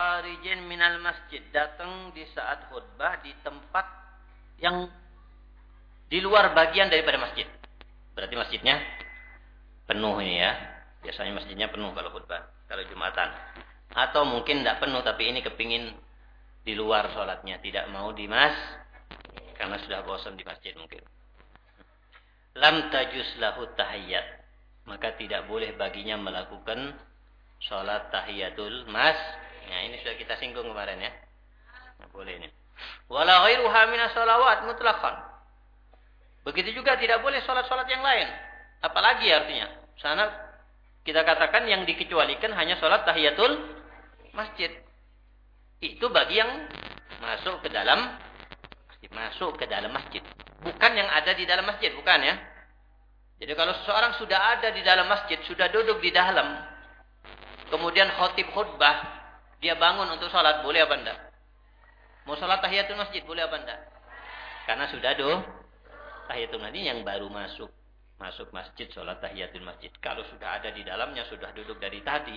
Arijin minal masjid datang di saat khutbah di tempat yang di luar bagian daripada masjid. Berarti masjidnya penuh ini ya. Biasanya masjidnya penuh kalau khutbah, kalau jumatan. Atau mungkin tidak penuh tapi ini kepingin di luar sholatnya, tidak mau di mas karena sudah bosan di masjid mungkin. Lam tajus lahu tahiyyat. Maka tidak boleh baginya melakukan sholat tahiyatul mas Nah, ini sudah kita singgung kemarin ya. Nah, boleh ini. Wala ghairuha minas salawat mutlaqan. Begitu juga tidak boleh sholat-sholat yang lain. Apalagi artinya. Sana kita katakan yang dikecualikan hanya sholat tahiyatul masjid. Itu bagi yang masuk ke dalam masuk ke dalam masjid. Bukan yang ada di dalam masjid, bukan ya. Jadi kalau seseorang sudah ada di dalam masjid, sudah duduk di dalam, kemudian khotib khutbah, dia bangun untuk sholat, boleh apa enggak? Mau sholat tahiyatul masjid, boleh apa enggak? Karena sudah do tahiyatul masjid yang baru masuk. Masuk masjid, sholat tahiyatul masjid. Kalau sudah ada di dalamnya, sudah duduk dari tadi,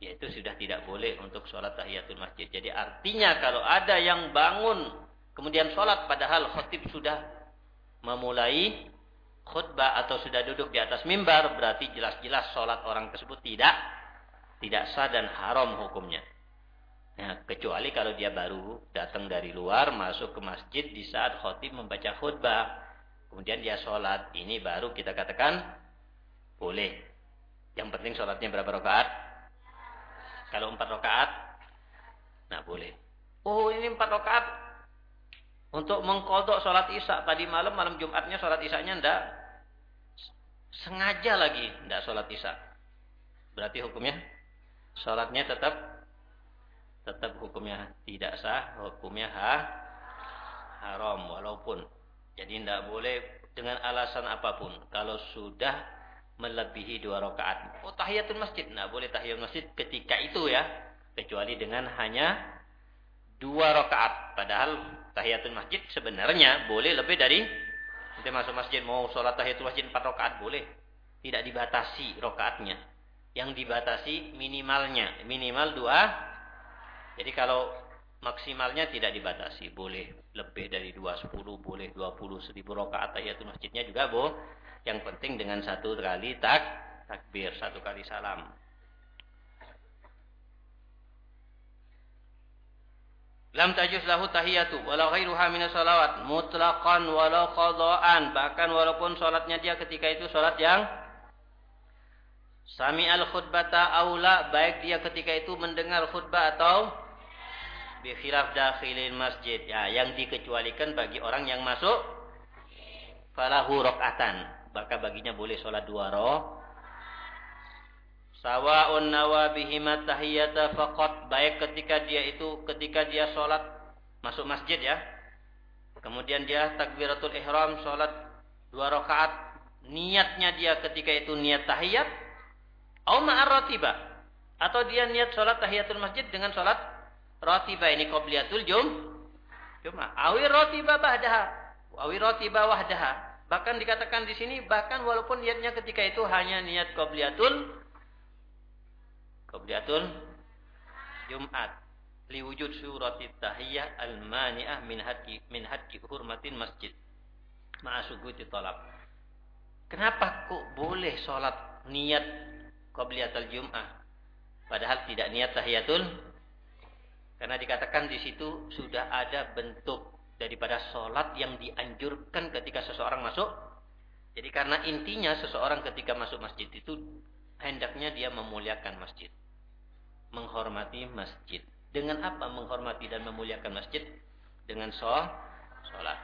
yaitu sudah tidak boleh untuk sholat tahiyatul masjid. Jadi artinya kalau ada yang bangun, kemudian sholat padahal khotib sudah memulai khutbah atau sudah duduk di atas mimbar, berarti jelas-jelas sholat orang tersebut tidak tidak sah dan haram hukumnya. Nah, kecuali kalau dia baru datang dari luar, masuk ke masjid di saat khotib membaca khutbah. Kemudian dia sholat. Ini baru kita katakan boleh. Yang penting sholatnya berapa rakaat? Kalau empat rakaat, nah boleh. Oh ini empat rakaat untuk mengkodok sholat isya tadi malam malam Jumatnya sholat isya-nya ndak sengaja lagi ndak sholat isya. Berarti hukumnya sholatnya tetap tetap hukumnya tidak sah, hukumnya ha, haram walaupun. Jadi tidak boleh dengan alasan apa pun. Kalau sudah melebihi dua rakaat. Oh tahiyatul masjid. Tidak boleh tahiyatul masjid ketika itu ya. Kecuali dengan hanya dua rakaat. Padahal tahiyatul masjid sebenarnya boleh lebih dari. Nanti masuk masjid mau sholat tahiyatul masjid empat rakaat boleh. Tidak dibatasi rakaatnya yang dibatasi minimalnya. Minimal dua. Jadi kalau maksimalnya tidak dibatasi. Boleh lebih dari dua sepuluh, boleh dua puluh seribu rokaat tahiyatul masjidnya juga boh. Yang penting dengan satu kali tak takbir, satu kali salam. Lam tajus lahu tahiyatu walau ghairuha min salawat mutlaqan walau qadaan bahkan walaupun salatnya dia ketika itu salat yang Sami al khutbata aula baik dia ketika itu mendengar khutbah atau bi khilaf dakhilil masjid. Ya yang dikecualikan bagi orang yang masuk falahu rakaatan maka baginya boleh sholat dua roh. Sawaun nawa bihima tahiyata faqat. Baik ketika dia itu ketika dia sholat masuk masjid ya. Kemudian dia takbiratul ihram sholat dua rakaat. Niatnya dia ketika itu niat tahiyat Au ma'ar. Atau dia niat sholat tahiyatul masjid dengan sholat ratiba. Ini qobliyatul jum. Cuma. Awi ratiba bahdaha. Awi ratiba wahdaha. Bahkan dikatakan di sini, bahkan walaupun niatnya ketika itu hanya niat qobliyatul. Qobliyatul Jumat. Liwujud surati tahiyah al-mani'ah min hadki, min hadki hurmatin masjid. Ma'asuguti tolak. Kenapa kok boleh sholat niat qabliyatul jum'ah. Padahal tidak niat tahiyatul karena dikatakan di situ sudah ada bentuk daripada sholat yang dianjurkan ketika seseorang masuk. Jadi karena intinya seseorang ketika masuk masjid itu hendaknya dia memuliakan masjid. Menghormati masjid. Dengan apa menghormati dan memuliakan masjid? Dengan sholat.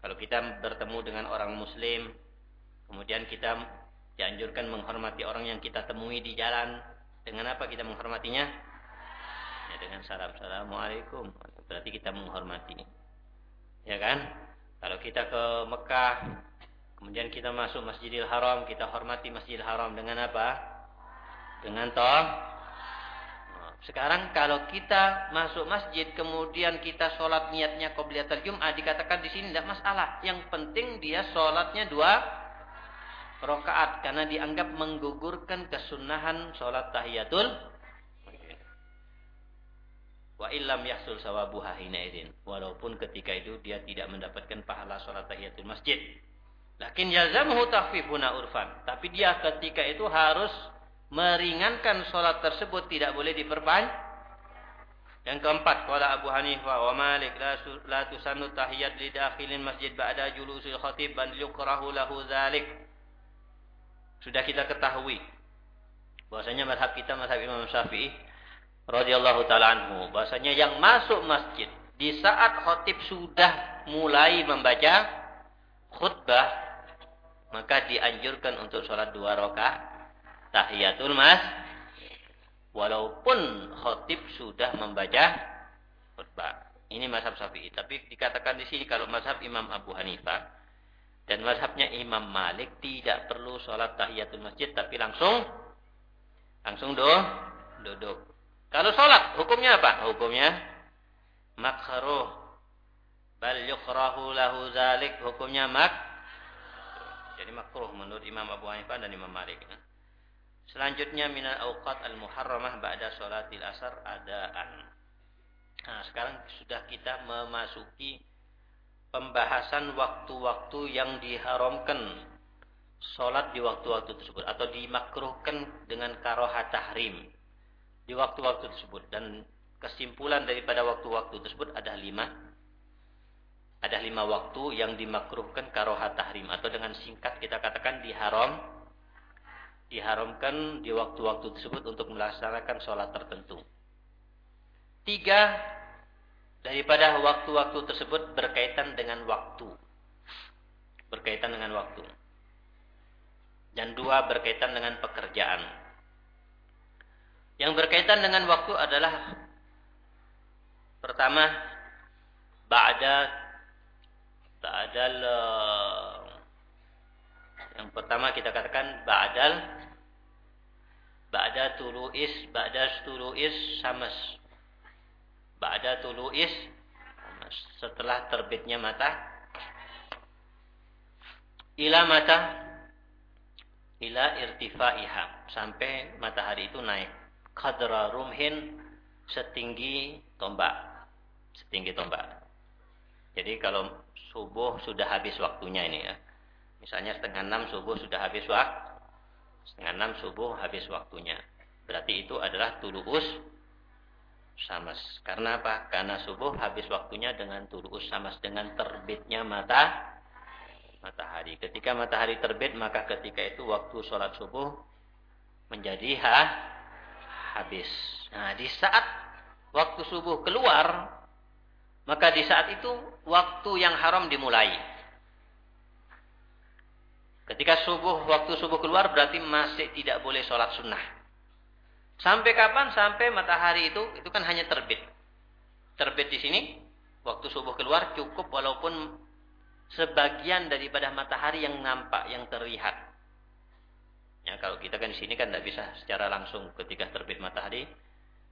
Kalau kita bertemu dengan orang muslim, kemudian kita Dianjurkan menghormati orang yang kita temui di jalan. Dengan apa kita menghormatinya? Ya dengan salam. Assalamualaikum. Berarti kita menghormati. Ya kan? Kalau kita ke Mekah, kemudian kita masuk Masjidil Haram, kita hormati Masjidil Haram dengan apa? Dengan toh. Sekarang kalau kita masuk masjid, kemudian kita sholat niatnya qobliyatul jum'ah, dikatakan di sini tidak masalah. Yang penting dia sholatnya dua rokaat karena dianggap menggugurkan kesunahan sholat tahiyatul illam yahsul sawabuha hinaidin. Walaupun ketika itu dia tidak mendapatkan pahala sholat tahiyatul masjid. Lakin yalzamuhu takhfifuna urfan. Tapi dia ketika itu harus meringankan sholat tersebut tidak boleh diperpanjang. Yang keempat, kala Abu Hanifah wa Malik la, la tusannu tahiyat li dakhilin masjid ba'da julusil khatib ban yukrahu lahu dzalik. Sudah kita ketahui bahwasanya mazhab kita mazhab Imam Syafi'i radhiyallahu taala anhu bahwasanya yang masuk masjid di saat khatib sudah mulai membaca khutbah maka dianjurkan untuk sholat dua rakaat tahiyatul mas walaupun khatib sudah membaca khutbah. Ini mazhab Syafi'i. Tapi dikatakan di sini kalau mazhab Imam Abu Hanifah dan mazhabnya Imam Malik tidak perlu sholat tahiyatul masjid tapi langsung langsung do duduk kalau sholat, hukumnya apa? Hukumnya makruh. Bal yukrahu lahu zalik. Hukumnya mak. Jadi makruh menurut Imam Abu Hanifah dan Imam Malik. Selanjutnya minal awqat al-muharramah ba'da sholatil asar adaan. Nah, sekarang sudah kita memasuki pembahasan waktu-waktu yang diharamkan sholat di waktu-waktu tersebut atau dimakruhkan dengan karoha tahrim di waktu-waktu tersebut. Dan kesimpulan daripada waktu-waktu tersebut ada lima. Ada lima waktu yang dimakruhkan karohat tahrim atau dengan singkat kita katakan diharam diharamkan di waktu-waktu tersebut untuk melaksanakan sholat tertentu. Tiga daripada waktu-waktu tersebut berkaitan dengan waktu. Berkaitan dengan waktu. Dan dua berkaitan dengan pekerjaan. Yang berkaitan dengan waktu adalah pertama ba'da ba'dal yang pertama kita katakan ba'dal ba'da tuluis ba'da tuluis samas ba'da tuluis setelah terbitnya mata ila mata ila irtifaiha sampai matahari itu naik qadra rumhin setinggi tombak. Setinggi tombak. Jadi kalau subuh sudah habis waktunya ini ya. Misalnya setengah enam subuh sudah habis waktu. Setengah enam subuh habis waktunya. Berarti itu adalah tuluus samas. Karena apa? Karena subuh habis waktunya dengan tuluus samas. Dengan terbitnya mata matahari. Ketika matahari terbit, maka ketika itu waktu sholat subuh menjadi ha, habis. Nah, di saat waktu subuh keluar, maka di saat itu waktu yang haram dimulai. Ketika subuh, waktu subuh keluar berarti masih tidak boleh sholat sunnah. Sampai kapan? Sampai matahari itu, itu kan hanya terbit. Terbit di sini, waktu subuh keluar cukup walaupun sebagian daripada matahari yang nampak, yang terlihat. Ya, kalau kita kan di sini kan tidak bisa secara langsung ketika terbit matahari,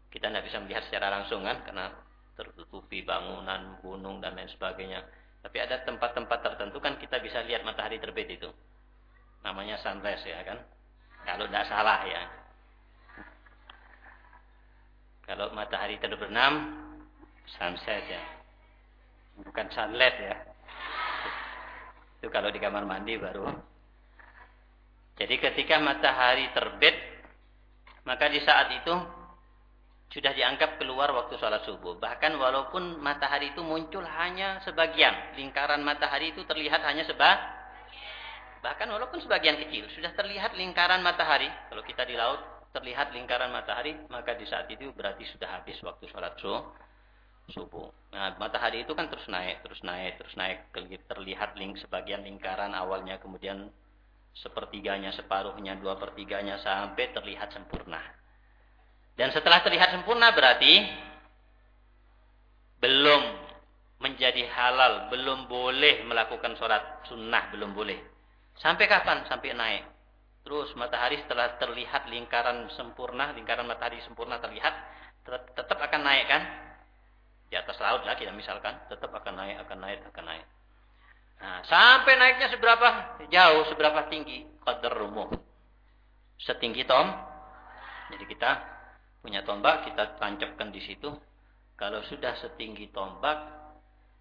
kita tidak bisa melihat secara langsung kan, karena tertutupi bangunan, gunung dan lain sebagainya. Tapi ada tempat-tempat tertentu kan kita bisa lihat matahari terbit itu. Namanya sunrise ya kan. Kalau tidak salah ya. Kalau matahari terbenam, sunset ya. Bukan sunlight ya. Itu kalau di kamar mandi baru jadi ketika matahari terbit, maka di saat itu sudah dianggap keluar waktu sholat subuh. Bahkan walaupun matahari itu muncul hanya sebagian. Lingkaran matahari itu terlihat hanya sebab Bahkan walaupun sebagian kecil. Sudah terlihat lingkaran matahari. Kalau kita di laut terlihat lingkaran matahari. Maka di saat itu berarti sudah habis waktu sholat subuh. Nah, matahari itu kan terus naik, terus naik, terus naik. Terlihat ling sebagian lingkaran awalnya kemudian sepertiganya, separuhnya, dua pertiganya sampai terlihat sempurna. Dan setelah terlihat sempurna berarti belum menjadi halal, belum boleh melakukan sholat sunnah, belum boleh. Sampai kapan? Sampai naik. Terus matahari setelah terlihat lingkaran sempurna, lingkaran matahari sempurna terlihat, tetap akan naik kan? Di atas laut lah kita misalkan, tetap akan naik, akan naik, akan naik. Nah, sampai naiknya seberapa jauh, seberapa tinggi? Qadar rumuh. Setinggi tom. Jadi kita punya tombak, kita tancapkan di situ. Kalau sudah setinggi tombak,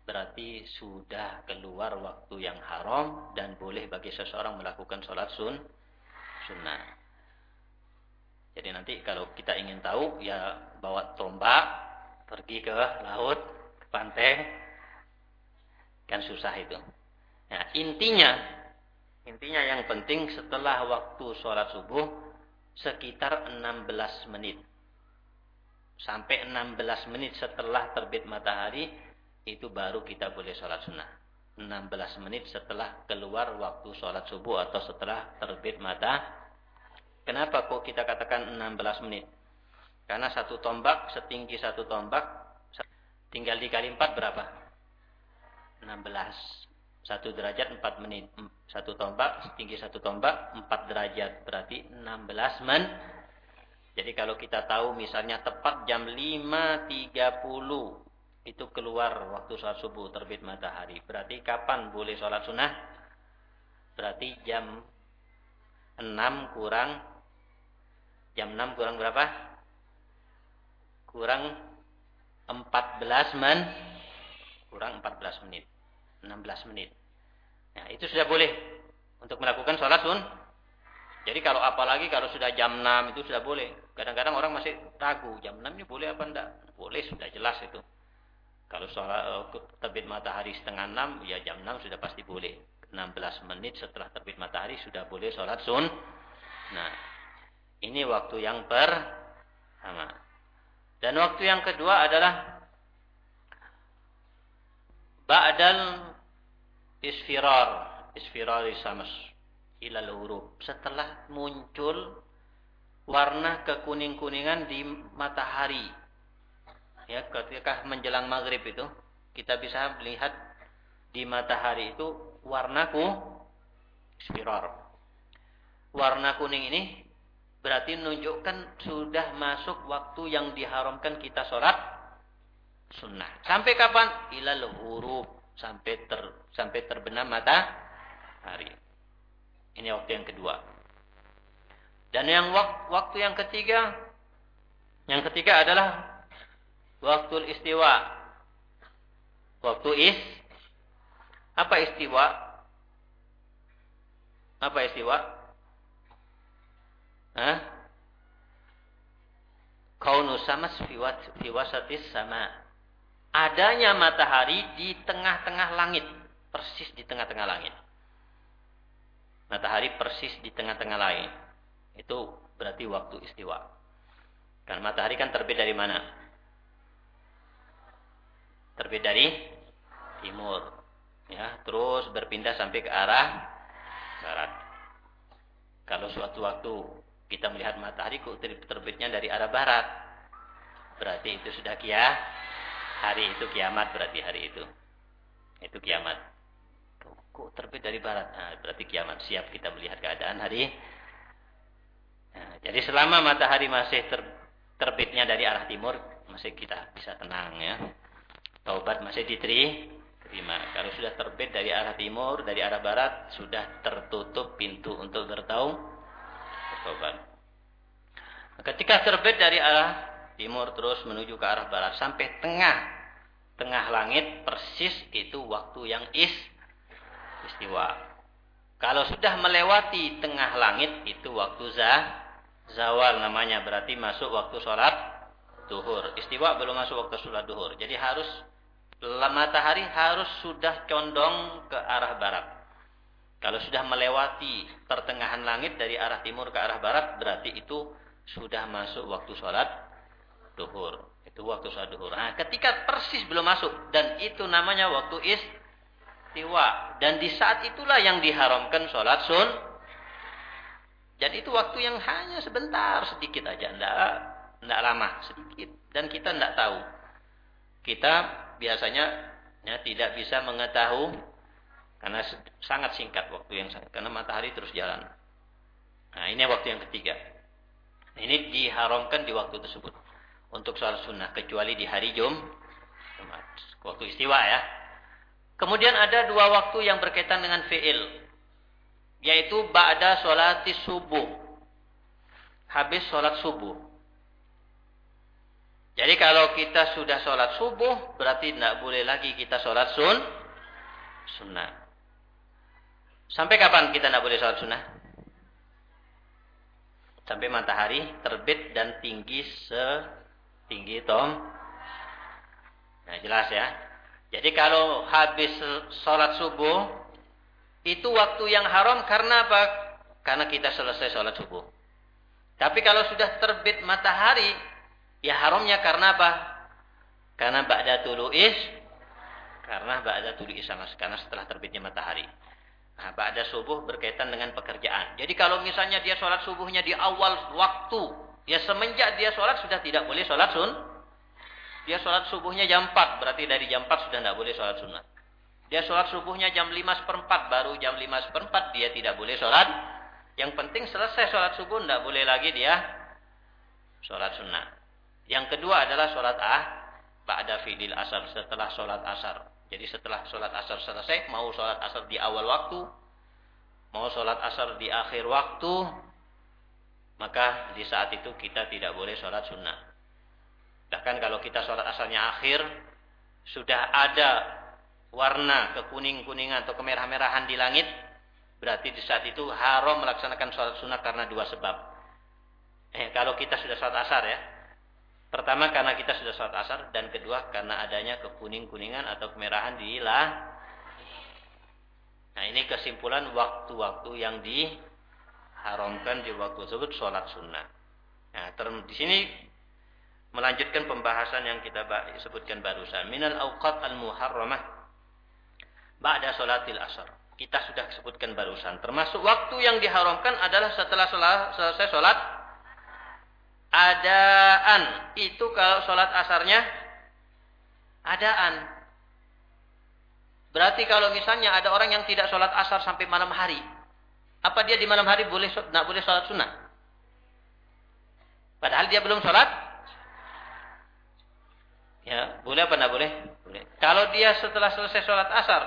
berarti sudah keluar waktu yang haram dan boleh bagi seseorang melakukan sholat sun, sunnah. Jadi nanti kalau kita ingin tahu, ya bawa tombak, pergi ke laut, ke pantai, kan susah itu. Nah, intinya, intinya yang penting setelah waktu sholat subuh, sekitar 16 menit sampai 16 menit setelah terbit matahari itu baru kita boleh sholat sunnah. 16 menit setelah keluar waktu sholat subuh atau setelah terbit mata. Kenapa kok kita katakan 16 menit? Karena satu tombak setinggi satu tombak tinggal dikali 4 berapa? 16. Satu derajat 4 menit. Satu tombak setinggi satu tombak 4 derajat. Berarti 16 menit jadi kalau kita tahu misalnya tepat jam 5.30 itu keluar waktu sholat subuh terbit matahari. Berarti kapan boleh sholat sunnah? Berarti jam 6 kurang jam 6 kurang berapa? Kurang 14 men kurang 14 menit. 16 menit. Nah, itu sudah boleh untuk melakukan sholat sunnah. Jadi kalau apalagi kalau sudah jam 6 itu sudah boleh. Kadang-kadang orang masih ragu, jam 6 ini boleh apa enggak? Boleh, sudah jelas itu. Kalau soal uh, terbit matahari setengah 6, ya jam 6 sudah pasti boleh. 16 menit setelah terbit matahari sudah boleh sholat sun. Nah, ini waktu yang pertama. Dan waktu yang kedua adalah ba'dal isfirar, isfirar sams ilal huruf. Setelah muncul warna kekuning-kuningan di matahari. Ya, ketika menjelang maghrib itu, kita bisa melihat di matahari itu warnaku spiral. Warna kuning ini berarti menunjukkan sudah masuk waktu yang diharamkan kita sholat sunnah. Sampai kapan? Ilal huruf. Sampai ter, sampai terbenam matahari. Ini waktu yang kedua. Dan yang waktu yang ketiga, yang ketiga adalah waktu istiwa. Waktu is, apa istiwa? Apa istiwa? Hah? Kaunu samas fi wasatis sama. Adanya matahari di tengah-tengah langit. Persis di tengah-tengah langit matahari persis di tengah-tengah langit. Itu berarti waktu istiwa. Karena matahari kan terbit dari mana? Terbit dari timur. Ya, terus berpindah sampai ke arah barat. Kalau suatu waktu kita melihat matahari kok terbitnya dari arah barat, berarti itu sudah kia hari itu kiamat berarti hari itu. Itu kiamat kok terbit dari barat. Nah, berarti kiamat siap kita melihat keadaan hari. Nah, jadi selama matahari masih ter, terbitnya dari arah timur, masih kita bisa tenang ya. Taubat masih diterima. Kalau sudah terbit dari arah timur, dari arah barat, sudah tertutup pintu untuk bertau Nah, ketika terbit dari arah timur terus menuju ke arah barat sampai tengah tengah langit persis itu waktu yang is istiwa. Kalau sudah melewati tengah langit itu waktu zah, zawal namanya berarti masuk waktu sholat duhur. Istiwa belum masuk waktu sholat duhur. Jadi harus matahari harus sudah condong ke arah barat. Kalau sudah melewati pertengahan langit dari arah timur ke arah barat berarti itu sudah masuk waktu sholat duhur. Itu waktu sholat duhur. Nah, ketika persis belum masuk dan itu namanya waktu is istiwa. Dan di saat itulah yang diharamkan sholat sun. Dan itu waktu yang hanya sebentar, sedikit aja. Tidak, tidak lama, sedikit. Dan kita tidak tahu. Kita biasanya ya, tidak bisa mengetahui karena sangat singkat waktu yang. Karena matahari terus jalan. Nah ini waktu yang ketiga. Ini diharamkan di waktu tersebut. Untuk sholat sunnah. Kecuali di hari Jum. Waktu istiwa ya. Kemudian ada dua waktu yang berkaitan dengan fi'il. Yaitu ba'da sholati subuh. Habis sholat subuh. Jadi kalau kita sudah sholat subuh, berarti tidak boleh lagi kita sholat sun, sunnah. Sampai kapan kita tidak boleh sholat sunnah? Sampai matahari terbit dan tinggi setinggi tom. Nah jelas ya. Jadi kalau habis sholat subuh, itu waktu yang haram karena apa? Karena kita selesai sholat subuh. Tapi kalau sudah terbit matahari, ya haramnya karena apa? Karena ba'da tulu'is, karena ba'da tulu'is sama karena setelah terbitnya matahari. Nah, ba'da subuh berkaitan dengan pekerjaan. Jadi kalau misalnya dia sholat subuhnya di awal waktu, ya semenjak dia sholat sudah tidak boleh sholat sun. Dia sholat subuhnya jam 4, berarti dari jam 4 sudah tidak boleh sholat sunnah. Dia sholat subuhnya jam 5 seperempat, baru jam 5 seperempat dia tidak boleh sholat yang penting selesai sholat subuh, tidak boleh lagi dia sholat sunnah. Yang kedua adalah sholat ah, ba'da fidil asar, setelah sholat asar. Jadi setelah sholat asar selesai, mau sholat asar di awal waktu, mau sholat asar di akhir waktu, maka di saat itu kita tidak boleh sholat sunnah. Bahkan kalau kita sholat asarnya akhir, sudah ada warna kekuning-kuningan atau kemerah-merahan di langit, Berarti di saat itu haram melaksanakan sholat sunnah karena dua sebab. Eh, kalau kita sudah sholat asar ya. Pertama karena kita sudah sholat asar. Dan kedua karena adanya kekuning-kuningan atau kemerahan di lah. Nah ini kesimpulan waktu-waktu yang diharamkan di waktu tersebut sholat sunnah. Nah term, di sini melanjutkan pembahasan yang kita sebutkan barusan. Minal awqat al-muharramah ba'da sholatil asar kita sudah sebutkan barusan. Termasuk waktu yang diharamkan adalah setelah selesai sholat adaan. Itu kalau sholat asarnya adaan. Berarti kalau misalnya ada orang yang tidak sholat asar sampai malam hari. Apa dia di malam hari boleh tidak boleh sholat sunnah? Padahal dia belum sholat. Ya, boleh apa tidak boleh? Boleh. Kalau dia setelah selesai sholat asar,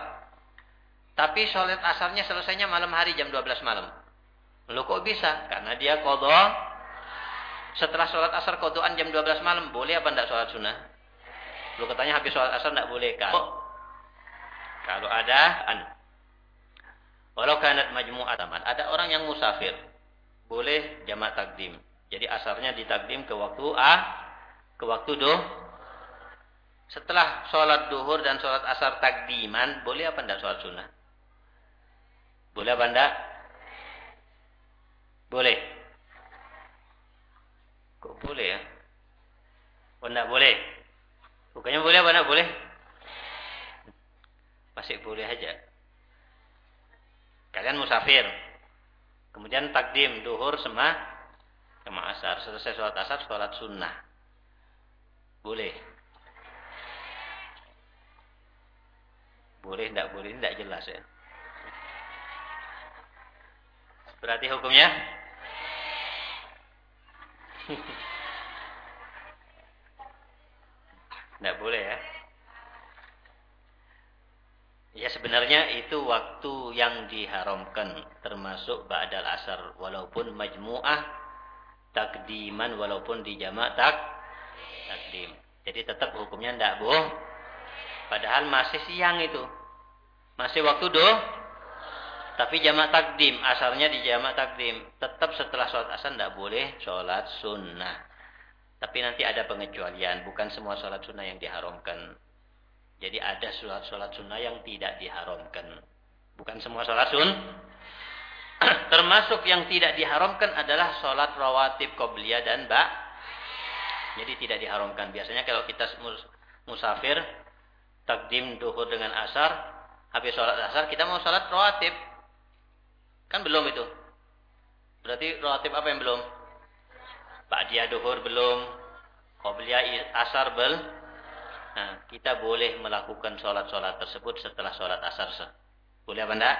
tapi sholat asarnya selesainya malam hari jam 12 malam. Lalu kok bisa? Karena dia kodok. Setelah sholat asar kodokan jam 12 malam. Boleh apa tidak sholat sunnah? Lu katanya habis sholat asar tidak boleh. Kalau, kalau ada, an. Walau kanat majmu'ataman. Ada orang yang musafir. Boleh jamak takdim. Jadi asarnya ditakdim ke waktu A. Ke waktu do. Setelah sholat duhur dan sholat asar takdiman. Boleh apa tidak sholat sunnah? Boleh apa enggak? Boleh. Kok boleh ya? Oh boleh? Bukannya boleh apa boleh? Masih boleh aja. Kalian musafir. Kemudian takdim duhur sama sama asar. Selesai sholat asar, sholat sunnah. Boleh. Boleh, enggak boleh, enggak jelas ya. Berarti hukumnya? Tidak boleh ya. Ya sebenarnya itu waktu yang diharamkan termasuk ba'dal asar walaupun majmu'ah takdiman walaupun di jamak tak takdim. Jadi tetap hukumnya tidak boh. Padahal masih siang itu. Masih waktu doh tapi jamak takdim, asalnya di jamak takdim. Tetap setelah sholat asar tidak boleh sholat sunnah. Tapi nanti ada pengecualian. Bukan semua sholat sunnah yang diharamkan. Jadi ada sholat-sholat sunnah yang tidak diharamkan. Bukan semua sholat sun. Termasuk yang tidak diharamkan adalah sholat rawatib qobliyah dan ba. Jadi tidak diharamkan. Biasanya kalau kita musafir, takdim duhur dengan asar, habis sholat asar, kita mau sholat rawatib. Kan belum itu. Berarti relatif apa yang belum? Ba'diyah duhur belum. Qobliyah asar bel. Nah, kita boleh melakukan sholat-sholat tersebut setelah sholat asar. Boleh apa enggak?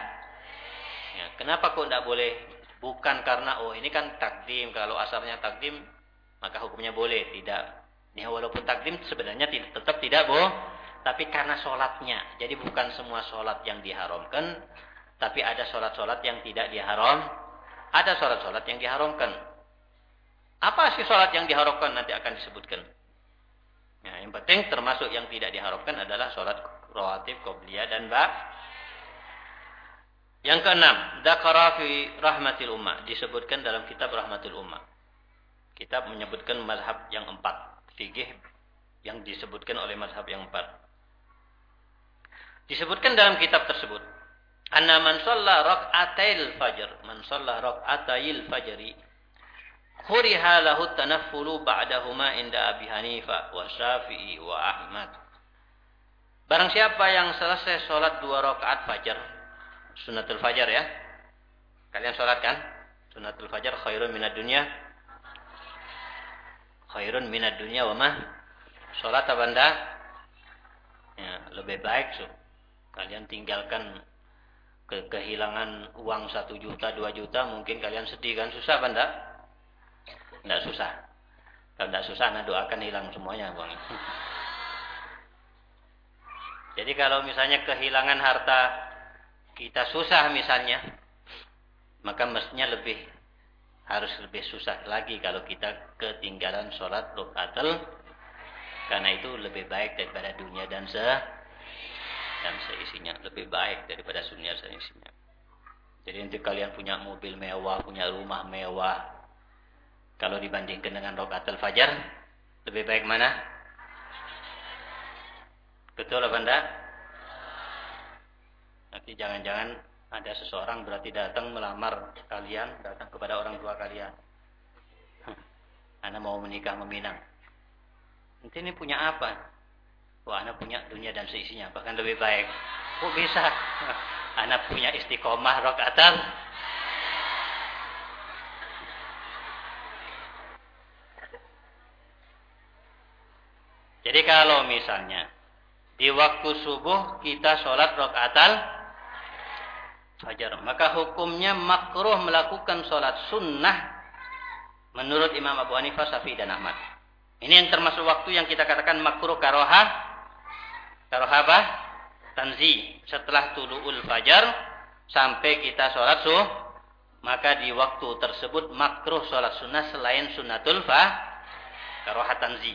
Ya, kenapa kok enggak boleh? Bukan karena, oh ini kan takdim. Kalau asarnya takdim, maka hukumnya boleh. Tidak. Ya, walaupun takdim sebenarnya tetap tidak boh. Tapi karena sholatnya. Jadi bukan semua sholat yang diharamkan tapi ada sholat-sholat yang tidak diharam. Ada sholat-sholat yang diharamkan. Apa sih sholat yang diharamkan nanti akan disebutkan. Nah, yang penting termasuk yang tidak diharapkan adalah sholat rawatib, qobliyah dan ba. Yang keenam, dzakara fi rahmatil ummah disebutkan dalam kitab Rahmatul Ummah. Kitab menyebutkan mazhab yang empat, fikih yang disebutkan oleh mazhab yang empat. Disebutkan dalam kitab tersebut, anna man shalla rak'atail fajr, man shalla rak'atail fajri Huriha lahu tanaffulu ba'dahuma inda Abi Hanifah wa Syafi'i wa Ahmad. Barang siapa yang selesai sholat dua rakaat fajar, sunatul fajar ya. Kalian sholat kan? Sunatul fajar khairun minad dunya. Khairun minad dunya wa mah? Sholat apa anda? Ya, lebih baik so. Kalian tinggalkan ke kehilangan uang satu juta, dua juta, mungkin kalian sedih kan? Susah apa enggak? Tidak susah. Kalau tidak susah, nah doakan hilang semuanya. Bang. Jadi kalau misalnya kehilangan harta kita susah misalnya, maka mestinya lebih harus lebih susah lagi kalau kita ketinggalan sholat rukatul karena itu lebih baik daripada dunia dan se dan seisinya lebih baik daripada dunia dan seisinya. Jadi nanti kalian punya mobil mewah, punya rumah mewah, kalau dibandingkan dengan rokaatul fajar, lebih baik mana? Betul apa enggak? Nanti jangan-jangan ada seseorang berarti datang melamar kalian, datang kepada orang tua kalian. Anda mau menikah meminang. Nanti ini punya apa? Wah, Anda punya dunia dan seisinya, bahkan lebih baik. Kok bisa? Anda punya istiqomah rokaatul Jadi kalau misalnya di waktu subuh kita sholat rokaatal fajar, maka hukumnya makruh melakukan sholat sunnah menurut Imam Abu Hanifah, Syafi'i dan Ahmad. Ini yang termasuk waktu yang kita katakan makruh karoha, karoha apa? Tanzi. Setelah tulu'ul fajar sampai kita sholat subuh, maka di waktu tersebut makruh sholat sunnah selain sunnatul fa karoha tanzi.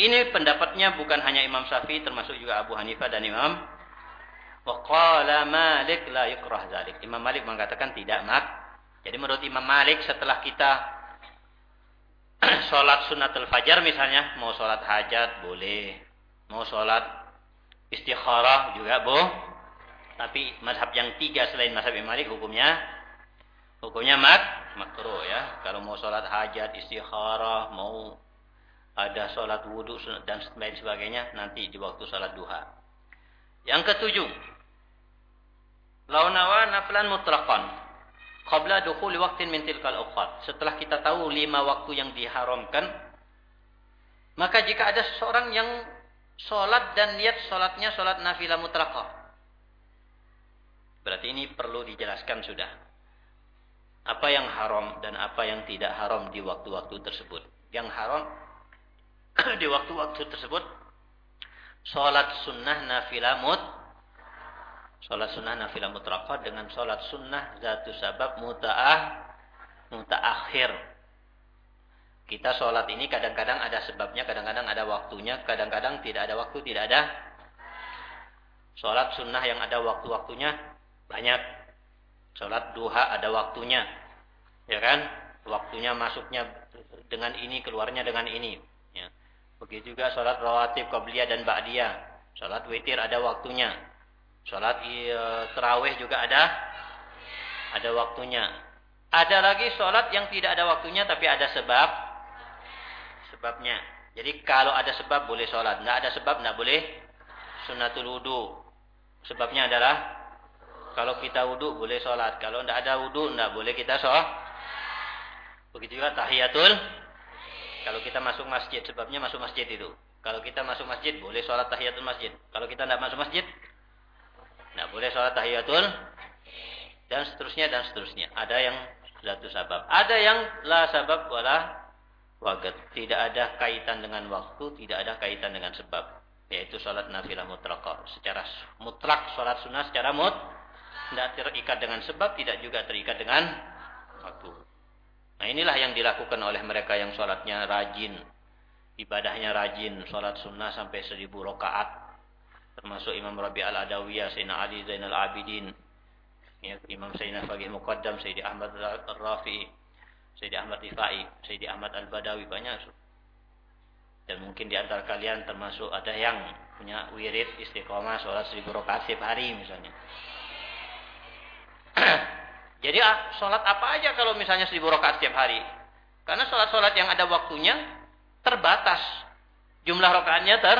Ini pendapatnya bukan hanya Imam Syafi'i termasuk juga Abu Hanifah dan Imam wa qala Malik la yukrah zalik. Imam Malik mengatakan tidak mak. Jadi menurut Imam Malik setelah kita sholat sunatul fajar misalnya, mau sholat hajat boleh, mau sholat istikharah juga boh. Tapi mazhab yang tiga selain mazhab Imam Malik hukumnya hukumnya mak makruh ya. Kalau mau sholat hajat, istikharah, mau ada sholat wudhu dan lain sebagainya nanti di waktu sholat duha. Yang ketujuh, launawa naflan mutlaqan qabla dukhuli waqtin min tilkal awqat. Setelah kita tahu lima waktu yang diharamkan, maka jika ada seseorang yang sholat dan niat sholatnya sholat nafilah mutlaqah. Berarti ini perlu dijelaskan sudah. Apa yang haram dan apa yang tidak haram di waktu-waktu tersebut. Yang haram di waktu-waktu tersebut sholat sunnah nafilah mut sholat sunnah nafilah mutlaqah dengan sholat sunnah zatu sabab muta'ah muta'akhir kita sholat ini kadang-kadang ada sebabnya kadang-kadang ada waktunya kadang-kadang tidak ada waktu tidak ada sholat sunnah yang ada waktu-waktunya banyak sholat duha ada waktunya ya kan waktunya masuknya dengan ini keluarnya dengan ini ya Begitu juga sholat rawatib qabliyah dan ba'diyah. Sholat witir ada waktunya. Sholat iya, terawih juga ada ada waktunya. Ada lagi sholat yang tidak ada waktunya tapi ada sebab sebabnya. Jadi kalau ada sebab boleh sholat. Tidak ada sebab tidak boleh sunatul wudu. Sebabnya adalah kalau kita wudu boleh sholat. Kalau tidak ada wudu tidak boleh kita sholat. Begitu juga tahiyatul kalau kita masuk masjid, sebabnya masuk masjid itu. Kalau kita masuk masjid, boleh sholat tahiyatul masjid. Kalau kita tidak masuk masjid, tidak boleh sholat tahiyatul. Dan seterusnya, dan seterusnya. Ada yang satu sabab. Ada yang la sabab wala wagat. Tidak ada kaitan dengan waktu, tidak ada kaitan dengan sebab. Yaitu sholat nafilah mutlaqah. Secara mutlak, sholat sunnah secara mut. Tidak terikat dengan sebab, tidak juga terikat dengan waktu. Nah inilah yang dilakukan oleh mereka yang sholatnya rajin. ibadahnya rajin, sholat sunnah sampai seribu rakaat. Termasuk Imam Rabi al-Adawiyah, Sayyidina Ali Zainal Abidin, ya, Imam Sayyidina Fagih Muqaddam, Sayyidi Ahmad Al-Rafi'i, Sayyidi Ahmad Rifai, Sayyidi Ahmad Al-Badawi, banyak. Dan mungkin di antara kalian termasuk ada yang punya wirid istiqomah sholat seribu rakaat setiap hari misalnya. Jadi ah, sholat apa aja kalau misalnya seribu rakaat setiap hari? Karena sholat-sholat yang ada waktunya terbatas. Jumlah rakaatnya ter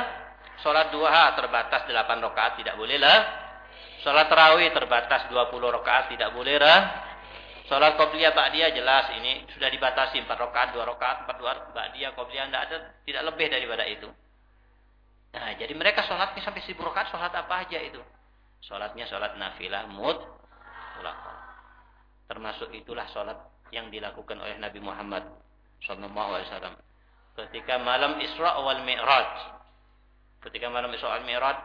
sholat duha terbatas 8 rakaat tidak boleh lah. Sholat tarawih terbatas 20 rakaat tidak boleh lah. Sholat qobliyah ba'diyah jelas ini sudah dibatasi 4 rakaat, 2 rakaat, 4 dua ba'diyah qobliyah tidak ada tidak lebih daripada itu. Nah, jadi mereka sholatnya sampai 1000 rakaat sholat apa aja itu? Sholatnya sholat nafilah mut Termasuk itulah sholat yang dilakukan oleh Nabi Muhammad SAW. Ketika malam Isra wal Mi'raj. Ketika malam Isra wal Mi'raj.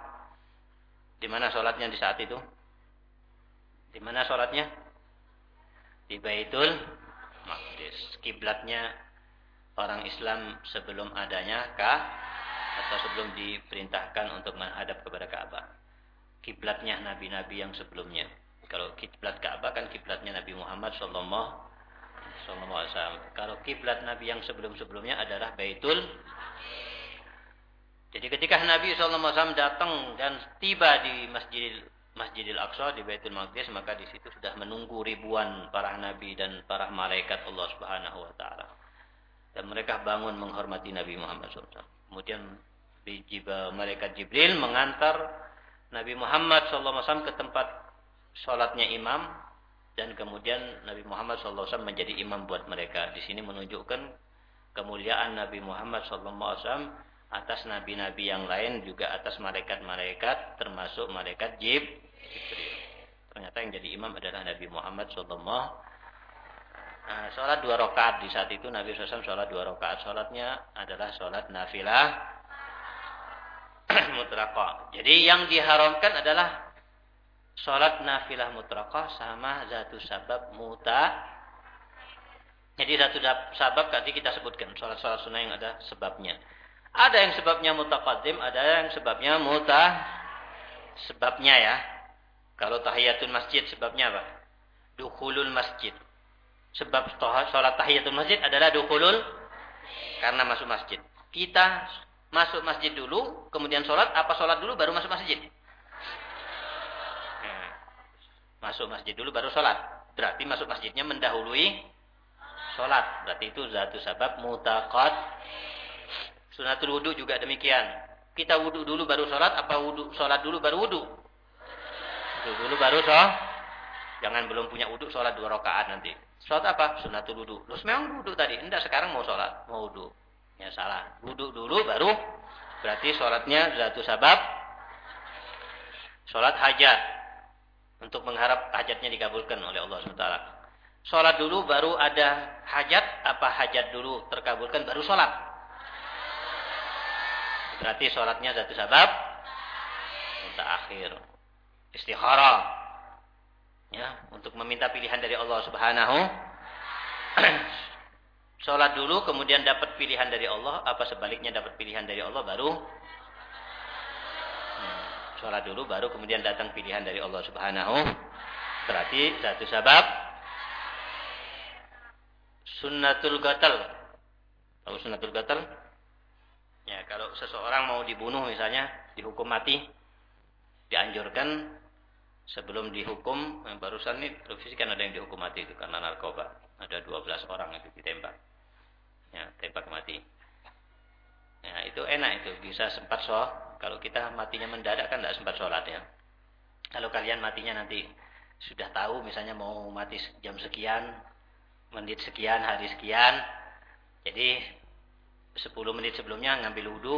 Di mana sholatnya di saat itu? Di mana sholatnya? Di Baitul Maqdis. Kiblatnya orang Islam sebelum adanya kah? Atau sebelum diperintahkan untuk menghadap kepada Ka'bah. Kiblatnya nabi-nabi yang sebelumnya. Kalau kiblat Ka'bah kan kiblatnya Nabi Muhammad sallallahu alaihi wasallam. Kalau kiblat Nabi yang sebelum-sebelumnya adalah Baitul Jadi ketika Nabi sallallahu alaihi wasallam datang dan tiba di Masjidil Masjidil Aqsa di Baitul Maqdis maka di situ sudah menunggu ribuan para nabi dan para malaikat Allah Subhanahu wa taala. Dan mereka bangun menghormati Nabi Muhammad SAW. Kemudian malaikat Jibril mengantar Nabi Muhammad SAW ke tempat sholatnya imam dan kemudian Nabi Muhammad SAW menjadi imam buat mereka. Di sini menunjukkan kemuliaan Nabi Muhammad SAW atas nabi-nabi yang lain juga atas malaikat-malaikat termasuk malaikat Jibril. Ternyata yang jadi imam adalah Nabi Muhammad SAW. Nah, sholat dua rakaat di saat itu Nabi SAW sholat dua rakaat. Sholatnya adalah sholat nafilah mutlaqah. Jadi yang diharamkan adalah Sholat nafilah mutlaqah sama zatu sabab muta. Jadi zatu sabab tadi kita sebutkan. Sholat-sholat sunnah yang ada sebabnya. Ada yang sebabnya mutaqaddim, ada yang sebabnya muta. Sebabnya ya. Kalau tahiyatul masjid sebabnya apa? Dukhulul masjid. Sebab sholat tahiyatul masjid adalah dukhulul karena masuk masjid. Kita masuk masjid dulu, kemudian sholat, apa sholat dulu baru masuk masjid? Masuk masjid dulu baru sholat. Berarti masuk masjidnya mendahului sholat. Berarti itu zatu sabab mutakot. Sunatul wudhu juga demikian. Kita wudhu dulu baru sholat, apa wudhu, sholat dulu baru wudhu? Wudhu dulu baru sholat. Jangan belum punya wudhu, sholat dua rakaat nanti. Sholat apa? Sunatul wudhu. Terus memang wudhu tadi. Enggak, sekarang mau sholat. Mau wudhu. Ya salah. Wudhu dulu baru. Berarti sholatnya zatu sabab. Sholat hajat untuk mengharap hajatnya dikabulkan oleh Allah SWT. Sholat dulu baru ada hajat, apa hajat dulu terkabulkan baru sholat. Berarti sholatnya satu sabab. akhir. Istikharah. Ya, untuk meminta pilihan dari Allah Subhanahu. sholat dulu kemudian dapat pilihan dari Allah, apa sebaliknya dapat pilihan dari Allah baru sholat dulu baru kemudian datang pilihan dari Allah Subhanahu. Berarti satu sebab sunnatul gatal. Tahu sunnatul gatal? Ya, kalau seseorang mau dibunuh misalnya, dihukum mati, dianjurkan sebelum dihukum, yang barusan ini televisi kan ada yang dihukum mati itu karena narkoba. Ada 12 orang itu ditembak. Ya, tembak mati. Ya, itu enak itu, bisa sempat so kalau kita matinya mendadak kan tidak sempat sholat ya. Kalau kalian matinya nanti sudah tahu misalnya mau mati jam sekian, menit sekian, hari sekian. Jadi 10 menit sebelumnya ngambil wudhu